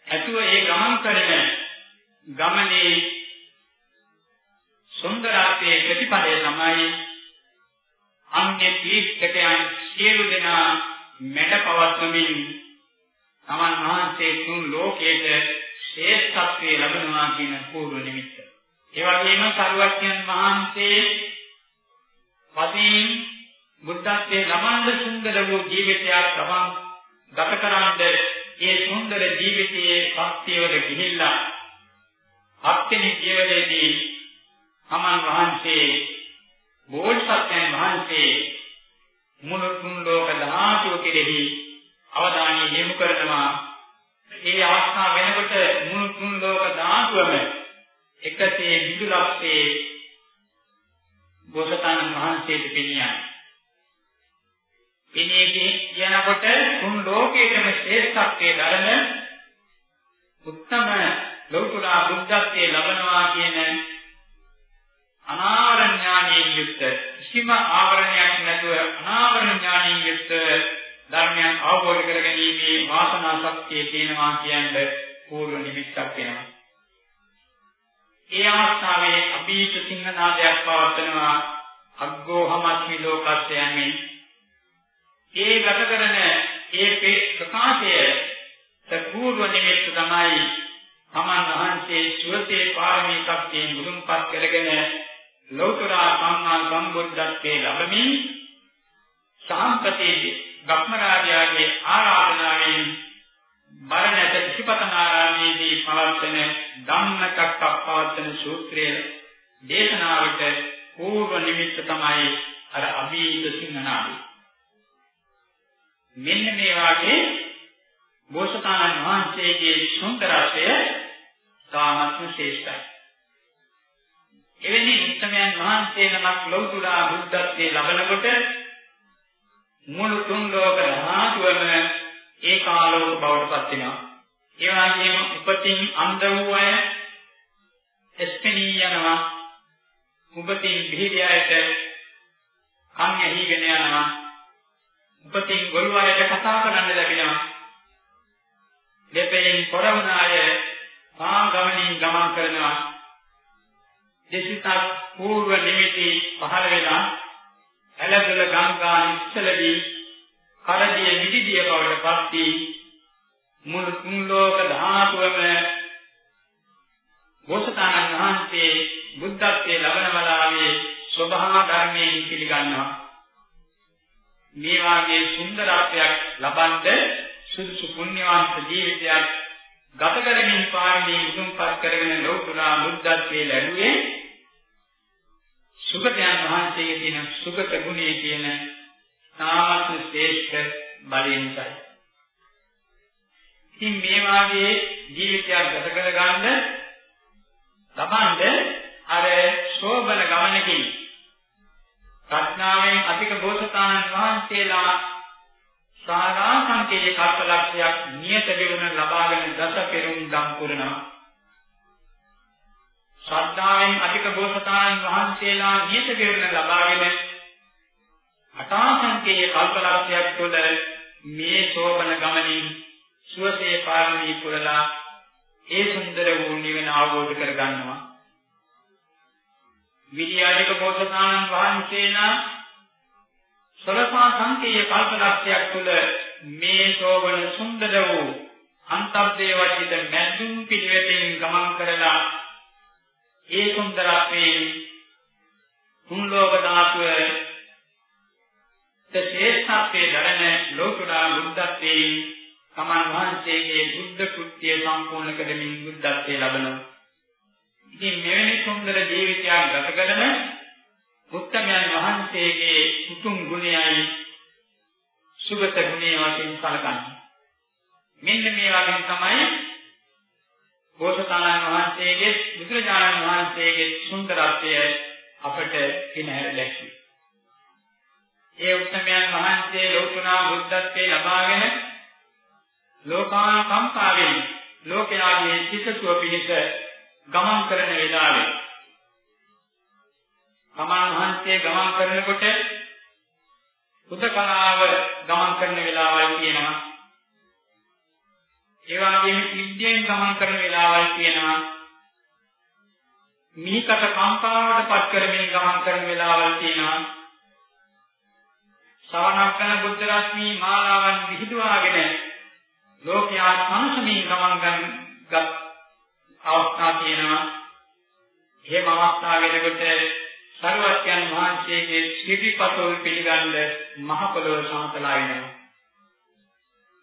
ඇතුව ඒ ගමන් කරන ගමනේ සුන්දරත්වයේ ප්‍රතිපලය තමයි අන්‍ය තීර්ථකයන් සියලු දෙනා මැඩ පවත්වමින් තමන් වහන්සේ තුන් ලෝකයේ ශ්‍රේෂ්ඨත්වයේ ලැබෙනවා කියන පූර්ව නිමිත්ත. ඒ වගේම සරුවක්යන් වහන්සේ වශයෙන් බුද්ධත්වයේ ළමන්ද සුන්දර වූ ජීවිතයක් තමන් ගත කරන්නේ ඒ සුන්දර ජීවිතයේ පස්තිවල ගිහිල්ලා හත්වෙනි ජීවිතයේදී තමන් වහන්සේ බෝධිසත්වයන් වහන්සේ මුළු තුන් ලෝක ධාතුව කෙරෙහි අවධානය යොමු කරනවා. ඒ අවස්ථාව වෙනකොට මුළු තුන් ලෝක ධාතුවම එකසේ විදුලක්සේ බෝසතාණන් වහන්සේට පෙනියයි. එනේදී කියනකොට තුන් ලෝකයේම ශ්‍රේෂ්ඨත්වයේ දරන උත්තම ලෞතුරා බුද්ධත්වයේ ලබනවා කියන අනාවරණ්‍යාණයෙන් යුක්ත කිසිම ආවරණයක් නැතුව අනාවරණ ඥාණයෙන් යුක්ත ධර්මයන් අවබෝධ කර ගැනීමේ වාසනා ශක්තිය තියෙනවා කියන්නේ පූර්ව නිමිත්තක් වෙනවා. ඒ අවස්ථාවේ අභීත සිංහනාදයක් පවත්වනවා අග්ගෝහමස්මි ලෝකස්යන්ෙන් ඒ ගත කරන ඒ ප්‍රකාශය සපූර්ව නිමිත්ත තමයි තමන් වහන්සේ සුවසේ පාරමී ශක්තියෙන් මුදුන්පත් කරගෙන ලෞතර සම්මා සම්බුද්ධත්වයේ ලැබමින් සාම්පතේ ගම්මරාජයාගේ ආරාධනාවෙන් බරණැස ත්‍රිපතනාරාමේදී පවත්වන ධම්මචක්කප්පවත්තන සූත්‍රයේ දේශනාවට පූර්ව නිමිත්ත තමයි අර අභීත සිංහනාදී. මෙන්න මේ වාගේ බෝසතාණන් වහන්සේගේ සුන්දරත්වය තාමත්ම ශ්‍රේෂ්ඨයි. එවැනි උත්තමයන් වහන්සේ නමක් ලෞතුරා බුද්ධත්වයේ ලබනකොට මුළු තුන් ලෝක ධාතුවම ඒකාලෝක බවට පත් වෙනවා. ඒ වගේම උපතින් අන්ධ වූ අය එස්පෙනී යනවා. උපතින් බිහිරියයට කන් ඇහිගෙන යනවා. උපතින් ගොළු අයට කතා කරන්න ලැබෙනවා. දෙපෙයින් පොරවන අය පා ගමනින් ගමන් කරනවා. දෙසිතක් పూర్ව නිමිති පහළ වෙලා ඇලදල ගංගා ඉස්සලදී කරදිය නිදිදිය බවට පත් වී මුළු තුන් ලෝක ධාතුවම බෝසතාණන් වහන්සේ බුද්ධත්වයේ ලබන බලාවේ ස්වභාව ධර්මයෙන් පිළිගන්නවා මේ වාගේ සුන්දරත්වයක් ලබන්න සුදුසු පුණ්‍යවන්ත ජීවිතයක් ගත කරමින් පාරමී උතුම්පත් කරගෙන ලෞතුරා බුද්ධත්වයේ ලැබුවේ සුගතයන් වහන්සේගේ තියෙන සුගත ගුණයේ තියෙන තාමත් ශ්‍රේෂ්ඨ බලයෙන්සයි. ඉතින් මේ වාගේ ජීවිතයක් ගත කර ගන්න ලබන්නේ අර ශෝභන ගමනකින් ප්‍රඥාවෙන් අධික බෝසතාණන් වහන්සේලා සාරාංශකයේ කල්පලක්ෂයක් නියත විවරණ ලබාගෙන දස පෙරුම් දම් පුරනවා. ශ්‍රද්ධාවෙන් අධික බෝසතාණන් වහන්සේලා නියත විවරණ ලබාගෙන අටාසංකේය කල්පලක්ෂයක් තුළ මේ සෝබන ගමනින් සුවසේ පාරමී පුරලා ඒ සුන්දර වූ නිවන අවබෝධ කරගන්නවා. විද්‍යාධික බෝසතාණන් වහන්සේලා සලසා සංකේය කල්පලක්ෂයක් තුළ මේ සෝබන සුන්දර වූ අන්තර්දේ වජිත මැදුම් පිළිවෙතින් ගමන් කරලා ඒ සුන්දරත්වයේ තුන් ලෝක ධාතුවේ ශ්‍රේෂ්ඨත්වයේ දරන ලෝකුරා බුද්ධත්වයේ සමන් වහන්සේගේ බුද්ධ කෘත්‍ය සම්පූර්ණ කරමින් බුද්ධත්වයේ ලබනවා. ඉතින් මෙවැනි සුන්දර ජීවිතයක් ගත කරන උත්තමයන් වහන්සේගේ උතුම් ගුණයයි සුගත ගුණය වශයෙන් සැලකන්නේ. මෙන්න මේ වගේ තමයි බෝසතාණන් වහන්සේගේ බුදුරජාණන් වහන්සේගේ සුන්දරත්වය අපට ඉනහැර දැක්වේ. ඒ උත්තමයන් වහන්සේ ලෝකුණා බුද්ධත්වයේ ලබාගෙන ලෝකාන කම්පාවෙන් ලෝකයාගේ සිතසුව පිණිස ගමන් කරන වෙලාවේ තමන් වහන්සේ ගමන් කරනකොට උදකලාව ගමන් කරන වෙලාවයි කියනවා ඒ වගේම ඉන්දියෙන් ගමන් කරන වෙලාවල් තියෙනවා. මිහිකට කම්පාවට පත් කරමින් ගමන් කරන වෙලාවල් තියෙනවා. ශ්‍රවණක්කන බුද්ධ රශ්මී මාලාවන් විහිදුවාගෙන ලෝකයා සංසමින් ගමන් ගත් අවස්ථා තියෙනවා. එහෙම අවස්ථාවකදී සර්වඥන් වහන්සේගේ ශ්‍රීපතෝල් පිළිගන්න මහ පොළොව සාතලා වෙනවා.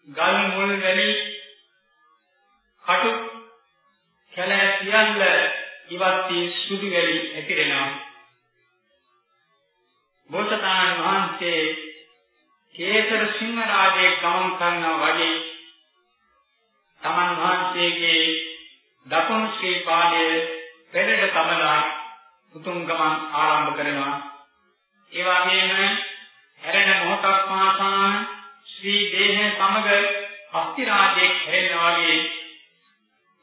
ගල් මුල් වැලි කටු කැලෑ සියල්ල ඉවත් වී සුදු වැලි ඇතිරෙනවා. බෝසතාණන් වහන්සේ කේසර සිංහ රාජයේ ගමන් කරනවා වගේ තමන් වහන්සේගේ දකුණු ශ්‍රී පාදයේ පෙරට තබලා උතුම් ගමන් ආරම්භ කරනවා. ඒ වගේම හැරෙන මොහොතක් පාසාන ශ්‍රී දේහ සමග හස්ති රාජයේ හැරෙනවා වගේ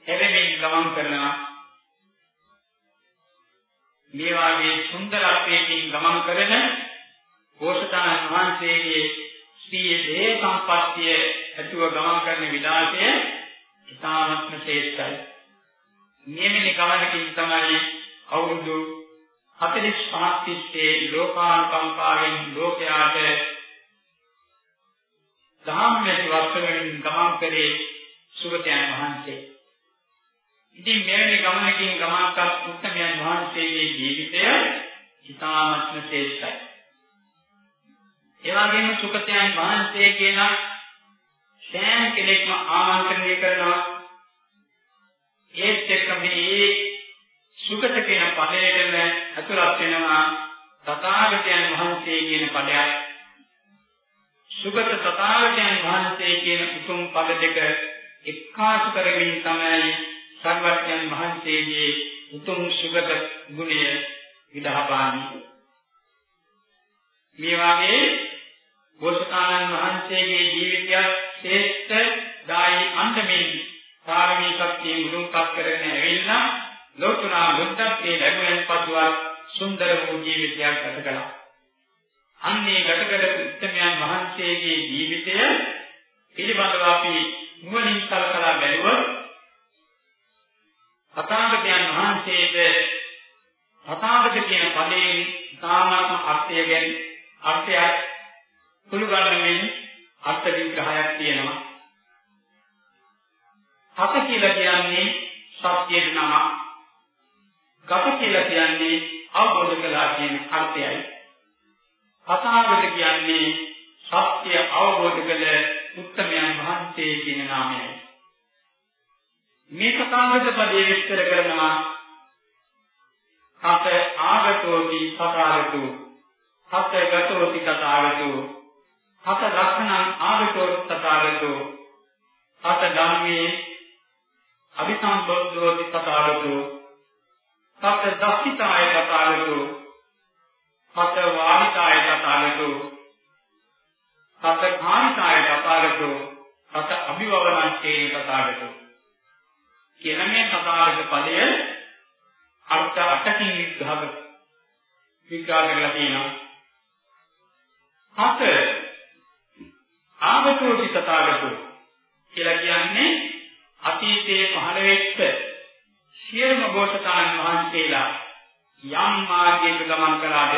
හැරෙමින් ගමන් කරනවා. මේ වාගේ සුන්දරත්වයෙන් ගමන් කරන පෝෂතාණන් වහන්සේගේ ශ්‍රී දේහ සම්පත්තිය ඇතුව ගමන් කරන විලාසය ඉතාමත්ම ශ්‍රේෂ්ඨයි. නියමිත ගමනකින් තමයි අවුරුදු 45ක් තිස්සේ ලෝකානුකම්පාවෙන් ලෝකයාට ධම්මයේ වස්තුවෙන් ගමන් කරේ සුගතයන් වහන්සේ. ඉතින් මෙවැනි ගමනකින් ගමන් කර උත්තමයන් වහන්සේගේ ජීවිතය ඉතාමත්ම ශ්‍රේෂ්ඨයි. ඒ වගේම සුගතයන් වහන්සේ කියන සෑම කෙනෙක්ම ආමන්ත්‍රණය කරනවා. ඒත් එක්ක මේ සුගත කියන පදයටම අතුලත් වෙනවා තථාගතයන් වහන්සේ කියන පදයක්. සුගත තථාගතයන් වහන්සේ කියන උතුම් පද දෙක එක්කාසු කරගෙන තමයි සර්වඥන් වහන්සේගේ උතුම් සුගත ගුණය විදහාපාන්නේ. මේ වාගේ බෝසතාණන් වහන්සේගේ ජීවිතය ශ්‍රේෂ්ඨ දායි අන්දමින් පාරමී ශක්තිය මුදුන්පත් කරගෙන ඇවිල්ලා ලෝතුරා බුද්ධත්වයේ ලැබුණෙන් පසුවත් සුන්දර වූ ජීවිතයක් ගත කළා. අන්නේ ගතකල උත්තමයන් වහන්සේගේ ජීවිතය පිළිබඳව අපි නුවණින් කලකලා බැලුවොත් තථාගතයන් වහන්සේට තථාගත කියන පදයෙන් සාමාන්‍ය අර්ථය ගැන අර්ථයක් පුළුගන්නමින් අර්ථ විග්‍රහයක් තියෙනවා. හත කියලා කියන්නේ සත්‍යයේ නම. ගත කියලා කියන්නේ අවබෝධ කළා කියන අර්ථයයි. තථාගත කියන්නේ සත්‍ය අවබෝධ කළ උත්තමයන් වහන්සේ කියන නාමයයි. මේ තථාගත පදයේ විස්තර කරනවා හත ආගතෝති තථාගතෝ හත ගතෝති තථාගතෝ හත ලක්ෂණං ආගතෝති තථාගතෝ හත ධම්මේ අபிසම්බොද්ධෝති තථාගතෝ හත දස්සිතාය තථාගතෝ හත වාහිතාය තථාගතෝ හත ඝානිතාය තථාගතෝ හත අභිවවනංචේ තථාගතෝ කියන මේ තථාගත පදය අර්ථ අටකින් විග්‍රහ විග්‍රහ කරලා තියෙනවා. හත ආගතෝති තථාගතෝ කියලා කියන්නේ අතීතයේ පහළ වෙච්ච සියලුම බෝසතාණන් වහන්සේලා යම් මාර්ගයක ගමන් කළාද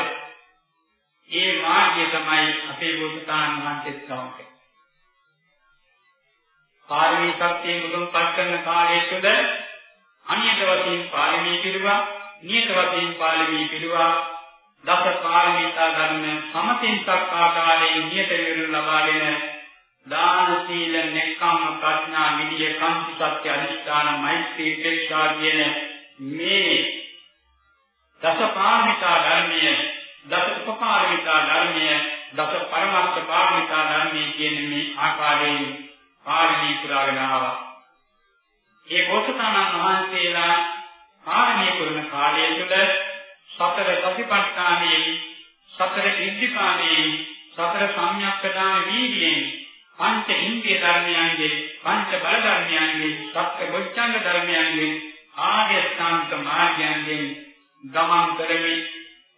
ඒ මාර්ගය තමයි අපේ බෝසතාණන් වහන්සේත් ගමන් කළේ. පාරමී සත්‍යයෙන් මුදුන්පත් කරන කාලය තුළ අනියත වශයෙන් පාරමී පිළිවා, නියත වශයෙන් පාරමී පිළිවා, දස පාරමිතා ධර්ම සමතින්සක් ආකාරයෙන් නියත විරු ලබාගෙන දාන සීල නෙක්ඛම් ප්‍රඥා විදිය කම්පි සත්‍ය අනිෂ්ඨාන මෛත්‍රී ප්‍රේක්ෂා කියන මේ දස පාරමිතා ධර්මයේ දස උපපාරමිතා ධර්මයේ දස පරමස්ත පාරමිතා ධර්මයේ කියන මේ ආකාරයෙන් පාරමී පුරාගෙන ආවා. ඒ බෝසතාණන් වහන්සේලා පාරමී පුරන කාලය තුළ සතර සතිපට්ඨානයේ සතර ඉද්ධිපාණයේ සතර සම්‍යක්පදාන වීර්යයෙන් පංච ඉන්ද්‍රිය ධර්මයන්ගේ පංච බල ධර්මයන්ගේ සත්‍ය බොච්චංග ධර්මයන්ගේ ආර්ය ශ්‍රාන්ත මාර්ගයන්ගෙන් ගමන් කරමින්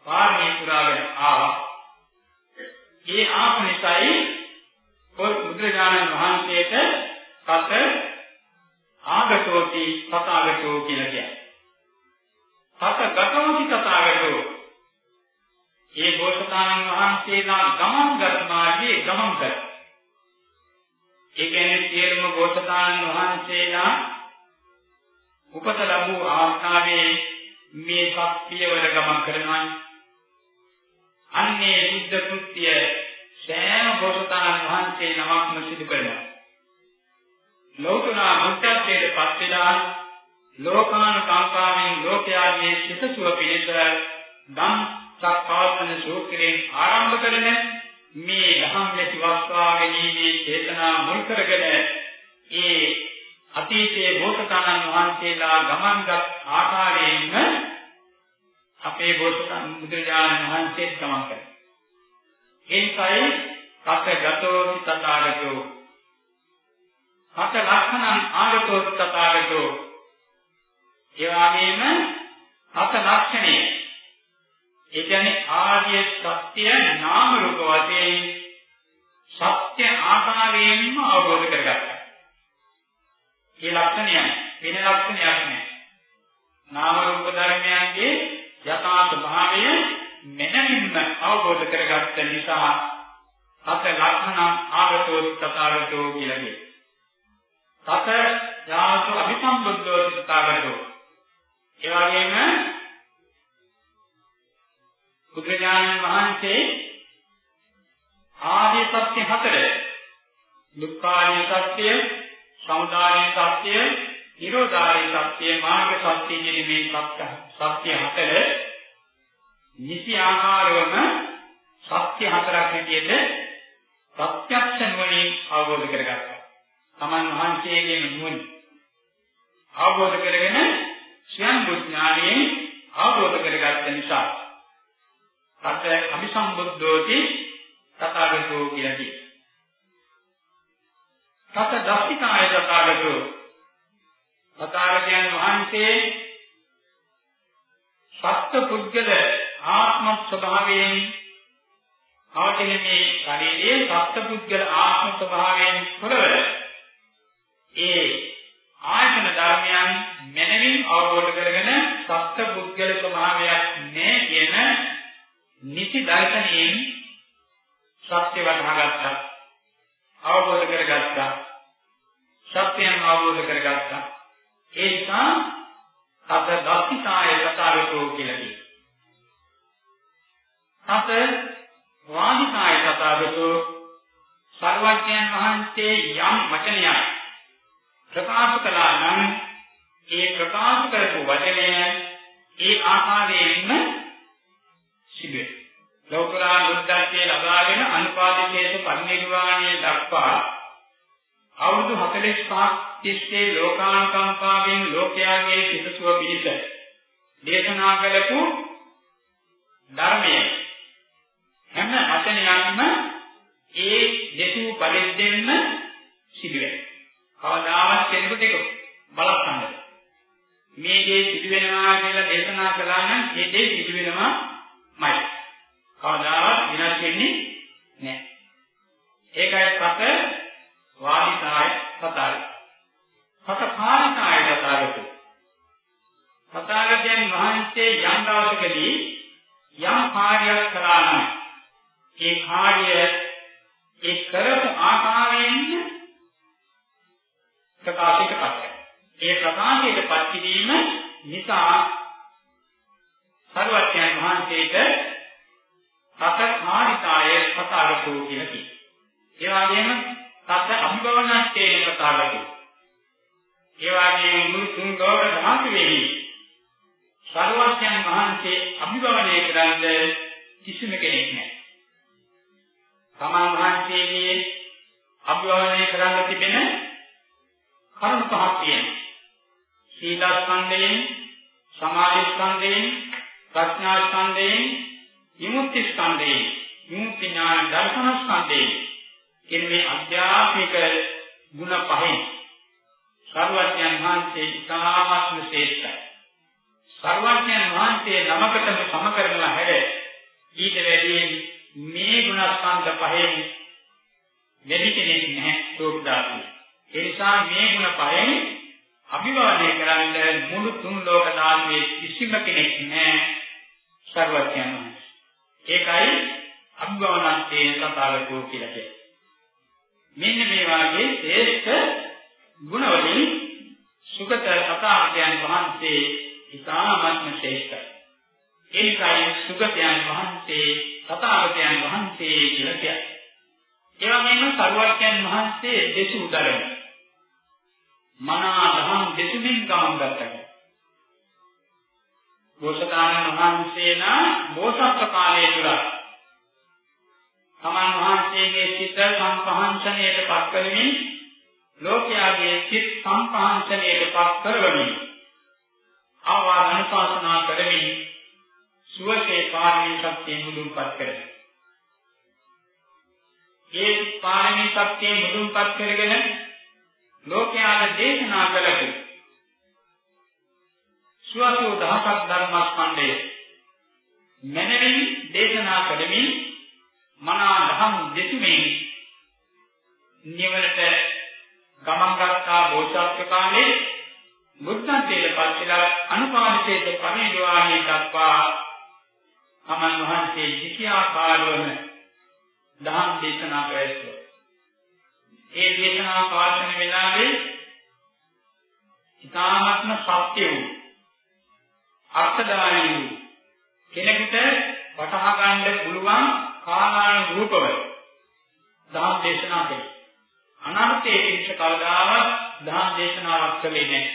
පාරමී පුරාගෙන ආවා. ඒ ආපනිසයි බුදුරජාණන් වහන්සේට සත ආගතෝති තථාගතෝ කියලා කියන්නේ. තත ගතෝති තථාගතෝ. ඒ බෝසතාණන් වහන්සේලා ගමන් ගත්මාගේ ගමන් කර. ඒ කියන්නේ සියලුම බෝසතාණන් වහන්සේලා උපත ලැබූ අවස්ථාවේ මේ ශක්තියවල ගමන් කරනවා. අන්නේ බුද්ධ කෘත්‍ය සෑම බෝසතාණන් වහන්සේ නමක්ම සිදු කරනවා. ලෞතුනා මුක්තත්වයට පත් වෙලා ලෝකානුකම්පාවෙන් ලෝකයාගේ සිතසුව පිණිස ධම් සක්කාසන සූත්‍රයෙන් ආරම්භ කරන මේ ධම් නැති වස්වාගෙනීමේ චේතනා මුල් කරගෙන ඒ අතීතයේ බෝසතාණන් වහන්සේලා ගමන්ගත් ආකාරයෙන්ම අපේ බෝසතාණන් බුදුරජාණන් වහන්සේ ගමන් කරනවා. ඒසයි කත ගතෝ තථාගතෝ කත ලක්ෂණං ආගතෝ තථාගතෝ ඒ වගේම කත ලක්ෂණය ඒ කියන්නේ ආර්ය සත්‍ය නාම රූප වශයෙන් සත්‍ය ආකාරයෙන්ම අවබෝධ කරගත්තා. මේ ලක්ෂණයයි වෙන ලක්ෂණයක් නෑ. නාම රූප ධර්මයන්ගේ යථා ස්වභාවය මෙනෙහින්ම අවබෝධ කරගත්ත නිසා අත ලක්ෂණ ආගතෝ තථාගතෝ කියලා කියනවා. තත යාතු අභිසම්බුද්ධෝ තථාගතෝ. ඒ වගේම බුදුරජාණන් වහන්සේ ආර්ය සත්‍ය හතර දුක්ඛාරිය සත්‍ය, සමුදාය සත්‍ය, නිරෝධාරිය සත්‍ය, මාර්ග සත්‍ය කියන මේ සත්‍ය සත්‍ය හතර නිසි ආකාරවම සත්‍ය හතරක් හැටියට ප්‍රත්‍යක්ෂ නුවණින් අවබෝධ කරගත්තා. තමන් වහන්සේගේ නුවණ අවබෝධ කරගෙන ස්වයං බුද්ධාණයෙන් අවබෝධ කරගත්ත නිසා තත් අபிසම්බුද්ධෝති තථාගතෝ කියලා කියනවා. තත දස්තිකාය තථාගතෝ තථාගතයන් වහන්සේ සත්ත්ව පුද්ගල ආත්ම ස්වභාවයෙන් පවතින මේ ශරීරයේ සත්ත්ව පුද්ගල ආත්ම ස්වභාවයෙන් තොරව ඒ ආයතන ධර්මයන් මනමින් අවබෝධ කරගෙන සත්ත්ව පුද්ගල ස්වභාවයක් නෑ කියන නිසි දර්ශනයෙන් සත්‍ය වටහාගත්තා අවබෝධ කරගත්තා සත්‍යයන් අවබෝධ කරගත්තා ඒ නිසා තත දස්සිතාය තථාගතෝ කියලා කියනවා. තත වාදිකාය තථාගතෝ සර්වඥයන් වහන්සේ යම් වචනයක් ප්‍රකාශ කළා නම් ඒ ප්‍රකාශ කරපු වචනය ඒ ආකාරයෙන්ම සිදුවේ. ලෞතර බුද්ධත්වයේ ලබාගෙන අනුපාදිතේස පරිනිර්වාණය දක්වා අවුරුදු 45ක් තිස්සේ ලෝකානුකම්පාවෙන් ලෝකයාගේ සිතසුව පිණිස දේශනා කළපු ධර්මය හැම වචනයක්ම ඒ දෙසූ පරිද්දෙන්න සිදුවේ. කවදාවත් කෙනෙකුට ඒක බලපන්න. මේ දේ සිදු වෙනවා කියලා දේශනා කළා නම් ඒ දේ සිදු වෙනවාමයි. කවදාවත් විනාශ වෙන්නේ නැහැ. ඒකයි සත වාදිකාය සතාරි. සත කාලිකාය සතාරි. සතාරයන් වහන්සේ යම් දවසකදී යම් කාර්යයක් කළා නම් ඒ කාර්ය ඒ කරපු ආකාරයෙන් ප්‍රකාශයට පත් කරනවා. ඒ ප්‍රකාශයට පත් කිරීම නිසා සර්වඥයන් වහන්සේට සත කාලිකාය සතාරකෝ කියලා කියනවා. ඒ වගේම සත්‍ය අභිභවනත්තේ ප්‍රකාරකේ. ඒ වගේම මුළු තුන් ගෞරව ධාතුවේහි සර්වඥන් වහන්සේ අභිභවනය කරන්න කිසිම කෙනෙක් නැහැ. තමන් වහන්සේගේ අභිභවනය කරන්න තිබෙන කරුණු පහක් තියෙනවා. සීලස්කන්ධයෙන්, සමාධිස්කන්ධයෙන්, ප්‍රඥාස්කන්ධයෙන්, විමුක්තිස්කන්ධයෙන්, විමුක්ති ඥාන දර්ශනස්කන්ධයෙන් කියන මේ අධ්‍යාත්මික ගුණ පහෙන් සර්වඥයන් වහන්සේ ඉතාමත්ම ශ්‍රේෂ්ඨයි. සර්වඥයන් වහන්සේ නමකටම සම කරනවා හැර ඊට වැඩි මේ ගුණස්කන්ධ පහෙන් වැඩි කෙනෙක් නැහැ සෝක්දාසි. ඒ නිසා මේ ගුණ පහෙන් අභිවාදනය කරන්න මුළු තුන් ලෝක ධාතුවේ කිසිම කෙනෙක් නැහැ සර්වඥයන් වහන්සේ. ඒකයි අභිභවනන්තේ සතාවකෝ කියලා කියන්නේ. මෙන්න මේ වාගේ ශ්‍රේෂ්ඨ ගුණ වලින් සුගත සතාවකයන් වහන්සේ ඉතාමත්ම ශ්‍රේෂ්ඨයි. ඒකයි සුගතයන් වහන්සේ තථාගතයන් වහන්සේ කියලා කියන්නේ. ඒ වගේම සරුවත්යන් වහන්සේ දෙසු ධර්ම. මනා දහම් දෙසුමින් ගමන් ගත්තා. බෝසතාණන් වහන්සේලා බෝසත් කාලයේ තුල තමන් වහන්සේගේ සිත සම්පහන්සණයට පත් කරමින් ලෝකයාගේ සිත් සම්පහන්සණයට පත් කරවමින් ආවාද අනුශාසනා කරමින් සුවසේ පාරමී ශක්තිය මුදුන්පත් කරගන්න. ඒ පාරමී ශක්තිය මුදුන්පත් කරගෙන ලෝකයාට දේශනා කළේ සුවසෝ දහසක් ධර්මස්කන්ධය මනමින් දේශනා කරමින් මනා දහම් දෙතුමින් නිවනට ගමන් ගත්තා බෝසත් කාලේ බුද්ධත්වයට පත්වලා අනුපාදිතේට පරිනිර්වාණය දක්වා තමන් වහන්සේ විෂයාකාරවම දහම් දේශනා කරැස්වා. ඒ දේශනා පාඨන වෙලාවේ ඉතාමත්ම සත්‍ය වූ අර්ථදායී වූ කෙනෙකුට වටහා ගන්න පුළුවන් කාලාන රූපව දහම් දේශනා කළේ. අනර්ථයේ පිට කවදාවත් දහම් දේශනාවක් කළේ නැහැ.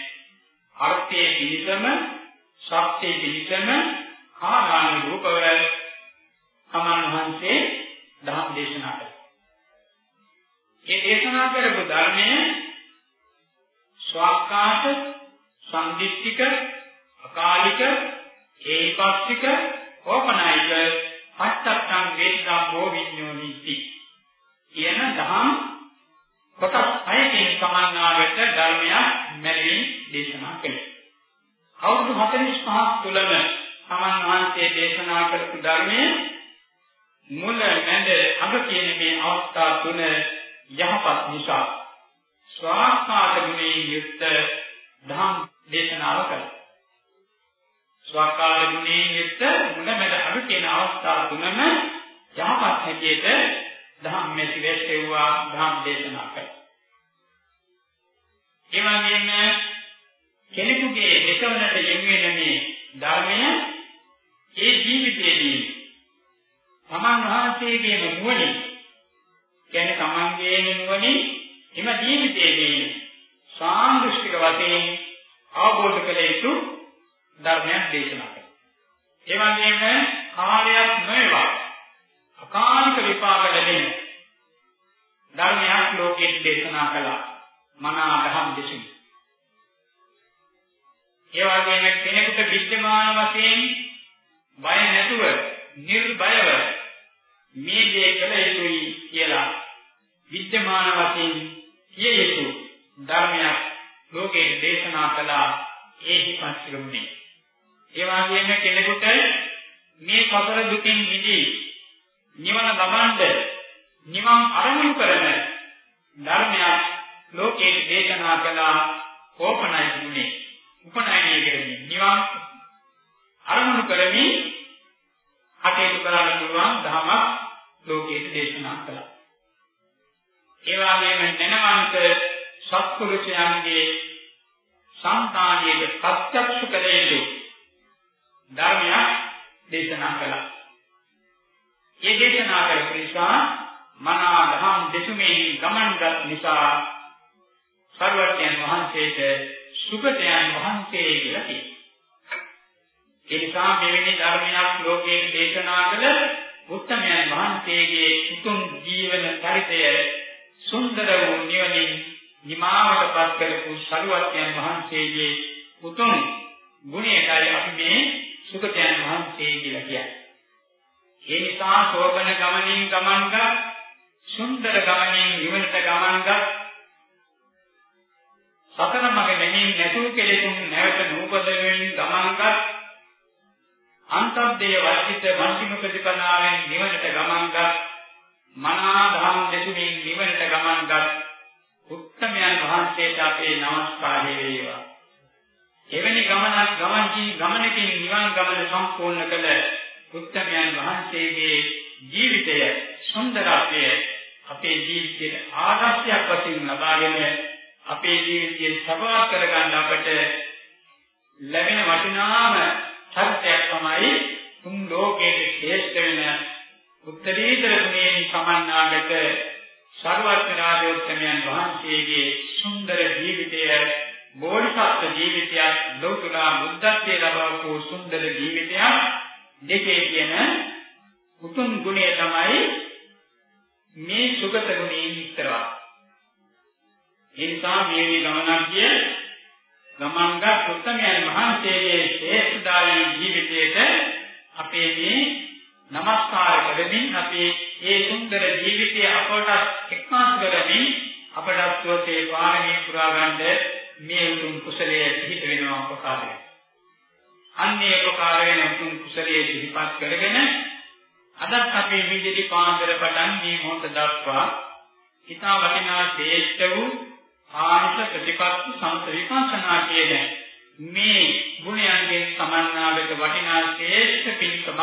අර්ථයේ පිළිසම සත්‍යයේ පිළිසම ආගාමී රූපවල සමන් වහන්සේ දහම් දේශනා කළා. ඒ දේශනා කරපු ධර්මය ස්වාක්කාත සංදිස්තික අකාලික ඒකස්තික ඕපනායික පච්චත්තං වේදා භෝ විඤ්ඤෝනිති කියන දහම් කොටස් හයකින් සමන්නාවට ධර්මයක් මෙලෙසින් දේශනා කළා. අවුරුදු 45 තුලම තමන් වහන්සේ දේශනා කරපු ධර්මයේ මුල මැද අග කියන මේ අවස්ථා තුන යහපත් නිසා ස්වාස්ථාත ගුණයෙන් යුක්ත ධම් දේශනාව කළා. ස්වාකාර ගුණයෙන් යුක්ත මුල මැද අග කියන අවස්ථා තුනම යහපත් හැටියට ධම් මෙසි වෙස්සෙව්වා ධම් දේශනා කළා. ඒ වගේම කෙනෙකුගේ දෙකවනට යෙන් වෙන මේ ධර්මය ඒ ජීවිතයේදී තමන් වහන්සේගේ නුවණින් කියන්නේ තමන්ගේ නුවණින් එම ජීවිතයේදී සාන්දෘෂ්ටික වශයෙන් අවබෝධ කළ යුතු ධර්මයක් දේශනා කළා. ඒ වගේම කාලයක් නොවේවා අකාලික විපාක ලැබෙන ධර්මයක් ලෝකෙට දේශනා කළා. මනා දහම් දෙසින්. ඒ වගේම කෙනෙකුට විද්‍යමාන වශයෙන් බය නැතුව නිර්භයව මේ දේ කළ යුතුයි කියලා විද්‍යමාන වශයෙන් කිය යුතු ධර්මයක් ලෝකේ දේශනා කළා ඒහි පස්සිරුනේ. ඒ වගේම කෙනෙකුට මේ සතර දුකින් මිදී නිවන ලබන්න නිවන් අරමුණු කරන ධර්මයක් ලෝකේ දේශනා කළා ඕපනයි දුන්නේ. උපනයනය කරමින් නිවන් අරමුණු කරමින් කටයුතු කරන්න පුළුවන් ධමයක් ලෝකයේ දේශනා කළා. ඒ වගේම නැනවන්ත සත්පුරුෂයන්ගේ සංකාණයේ ප්‍රත්‍යක්ෂ කලේතු ධර්මයක් දේශනා කළා. මේ දේශනා කරපු නිසා මනා දහම් දෙසුමේ ගමන්ගත් නිසා සර්වඥයන් වහන්සේට සුගතයන් වහන්සේ කියලා කියනවා. ඒ නිසා මෙවැනි ධර්මයක් ලෝකයේ දේශනා කළ උත්තමයන් වහන්සේගේ උතුම් ජීවන චරිතය සුන්දර වූ නිවනින් නිමාවට පත් කරපු සරුවත්යන් වහන්සේගේ උතුම් ගුණයටයි අපි මේ සුගතයන් වහන්සේ කියලා කියන්නේ. ඒ නිසා සෝබන ගමනින් ගමන්ගත් සුන්දර ගමනින් නිවනට ගමන්ගත් සතර මඟ නැමීම නැතුව කෙලෙසුන් නැවත නූපදවෙමින් ගමන්ගත් අන්තර්දේ වර්ජිත වන්තිම ප්‍රතිපදාවෙන් නිවනට ගමන්ගත් මනා ධම් දෙසුමින් නිවනට ගමන්ගත් උත්තර උත්තමයන් වහන්සේට අපේ নমස්කාරය වේවා. එවැනි ගමනක් ගමන්කින් ගමනකින් නිවන් ගමන සම්පූර්ණ කළ උත්තමයන් වහන්සේගේ ජීවිතය සුන්දරත්වය අපේ ජීවිතයේ ආදර්ශයක් වශයෙන් ලබාගෙන අපේ ජීවිතයේ සබා කරගන්න අපට ලැබෙන වටිනාම සත්‍යයක් තමයි තුන් ලෝකයේ ශ්‍රේෂ්ඨ වෙන උත්තරීතර ගුණයෙන් සමන්නාගත සර්වඥ රාජෝත්තමයන් වහන්සේගේ සුන්දර ජීවිතය බෝධිසත්ව ජීවිතයක් ලෞතුරා බුද්ධත්වයේ ලබවපු සුන්දර ජීවිතයක් දෙකේ තියෙන උතුම් ගුණය තමයි මේ සුගත ගුණයෙන් විස්තරවා. ඒ නිසා මේ ගමනක් කිය ගමංග උත්තමයන් වහන්සේගේ ශ්‍රේෂ්ඨදායී ජීවිතයට අපේ මේ নমස්කාර කරමින් අපේ මේ සුන්දර ජීවිතය අපට එක්මාස් කරමින් අපට සෝතේ පාරමී පුරා ගන්න මේ උතුම් කුසලයේ පිහිට වෙනවා ප්‍රකාරය. අන්නේ ප්‍රකාරයෙන් උතුම් කුසලයේ සිහිපත් කරගෙන අදත් අපි විදිහට පාන්දර පටන් මේ මොහොත දක්වා හිතා වටිනා ශ්‍රේෂ්ඨ වූ ආනිස ප්‍රතිපත්ති සංස විපස්සනා කියන මේ ගුණයන්ගෙන් සමන්නාගත වටිනා ශ්‍රේෂ්ඨ පින්කමක්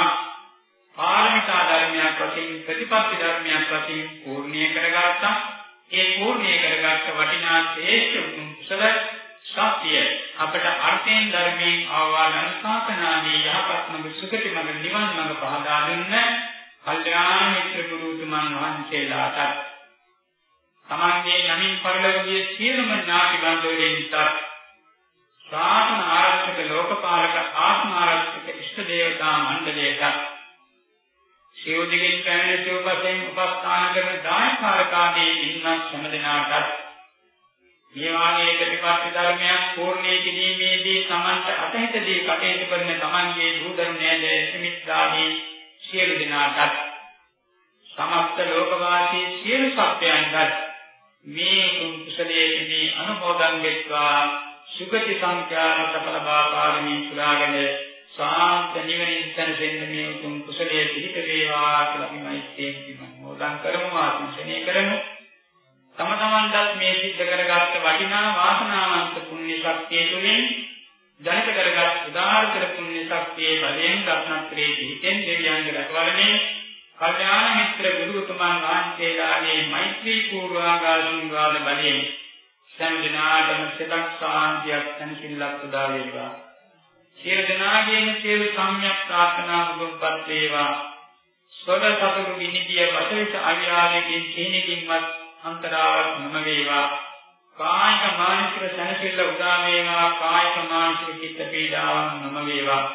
පාරමිතා ධර්මයක් වශයෙන් ප්‍රතිපත්ති ධර්මයක් වශයෙන් පූර්ණිය කරගත්තා. ඒ පූර්ණිය කරගත්ත වටිනා ශ්‍රේෂ්ඨ කුසල ශක්තිය අපට අර්ථයෙන් ධර්මයෙන් ආවාද අනුශාසනාදී යහපත් මඟ සුගති මඟ නිවන් මඟ පහදා දුන්න කල්යාණ මිත්‍ර ගුරුතුමන් වහන්සේලාට තමන්ගේ යමින් පරිලෝකයේ සියලුම ඥාති බන්ධවලින්ට ශාසන ආරක්ෂක ලෝකපාලක ආත්ම ආරක්ෂක ඉෂ්ට දේවතා මණ්ඩලයට සියුදිගින් පැමිණ සිව්පසෙන් උපස්ථාන කරන දායකාරකාදී ඉන්නක් හැම දිනාටත් මේ වාගේ ප්‍රතිපත්ති ධර්මයක් පූර්ණේ කිරීමේදී සමන්ත අතහිතදී කටයුතු කරන තමන්ගේ දූදරුණෑද මිත්‍රාදී සියලු දෙනාටත් සමස්ත ලෝකවාසී සියලු සත්‍යයන්ටත් මේ කුසලයේදී අනුමෝදන් වෙත්වා සුගති සංඛ්‍යාන සඵල බාපාරමී පුරාගෙන සාන්ත නිවනින් සැනසෙන්න මේ උතුම් කුසලයේ පිහිට වේවා කියලා අපි මෛත්‍රියෙන් අනුමෝදන් කරමු ආශිර්වාදනය කරමු තම තමන්ටත් මේ සිද්ධ කරගත්ත වටිනා වාසනාවන්ත පුණ්‍ය ශක්තිය තුළින් ජනිත කරගත් උදාාරතර පුණ්‍ය ශක්තියේ බලයෙන් රත්නත්‍රයේ පිහිටෙන් දෙවියන්ගේ රැකවරණය කල්යාණ මිත්‍ර ගුරුතුමන් වහන්සේලාගේ මෛත්‍රී පූර්වාගාශිර්වාද බලයෙන් සෑම දිනාටම සිතක් සාන්තියක් සැනසෙල්ලක් උදා වේවා. සියලු දෙනාගේම සියලු සම්‍යක් ප්‍රාර්ථනා මුදුන්පත් වේවා. ස්වග සතුරු විනිවිය වශවිස අවියාලකින් සීනකින්වත් අන්තරාවක් නොම වේවා. කායික මානසික සැනසෙල්ල උදා වේවා. කායික මානසික චිත්ත පීඩාවක් නොම වේවා.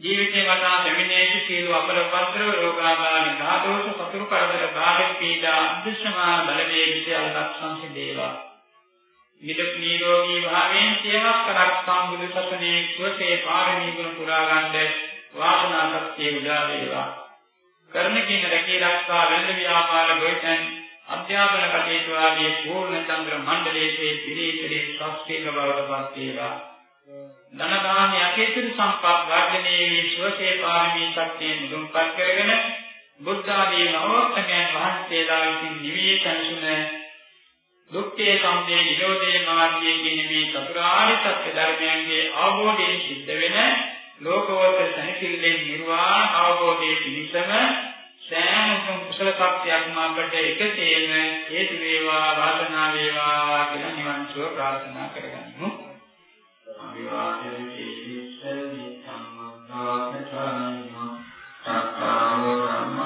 ජීවිතේ වටා පැමිණෙති සියලු අපල උපද්‍රව රෝගාබාධ ධාතෝෂ සතුරු කරදර බාහිර පීඩා අදෘශ්‍යමාන බලවේගිත අලක්ෂණ සිදේවා නිදුක් නිරෝගී භාවයෙන් සියවක් කරක් සම්බුදු සසුනේ සුවසේ පාරමී ගුණ පුරා ගන්න වාසනා ශක්තිය උදා වේවා. කරන කින රැකී රක්ෂා වෙන්න ව්‍යාපාර ගොයිතන් අධ්‍යාපන කටයුතු ආදී පූර්ණ චන්ද්‍ර මණ්ඩලයේ පිළිපිලි ශාස්ත්‍රීය බවට පත් වේවා. ධන දාන යකේතුරු සම්පත් වර්ධනයේ වී සුවසේ පාරමී ශක්තිය මුදුන්පත් කරගෙන බුද්ධ ආදී නවෝත්තමයන් වහන්සේලා විසින් නිවී සංසුන දුක්ඛේ සමුදය නිරෝධේ මාර්ගය කියන මේ චතුරාර්ය සත්‍ය ධර්මයන්ගේ අවබෝධයෙන් සිද්ධ වෙන ලෝකෝත්තර සැනසෙල්ලෙන් නිර්වාණ අවබෝධයේ පිණිසම සෑම උතුම් කුසල කර්මයක්ම අපට එකතේම හේතු වේවා වාසනා වේවා කියලා නිවන් සුව ප්‍රාර්ථනා කරගනිමු. අභිවාදයේ ජීවිතේ සම්මතාකතාන සත්තාව රම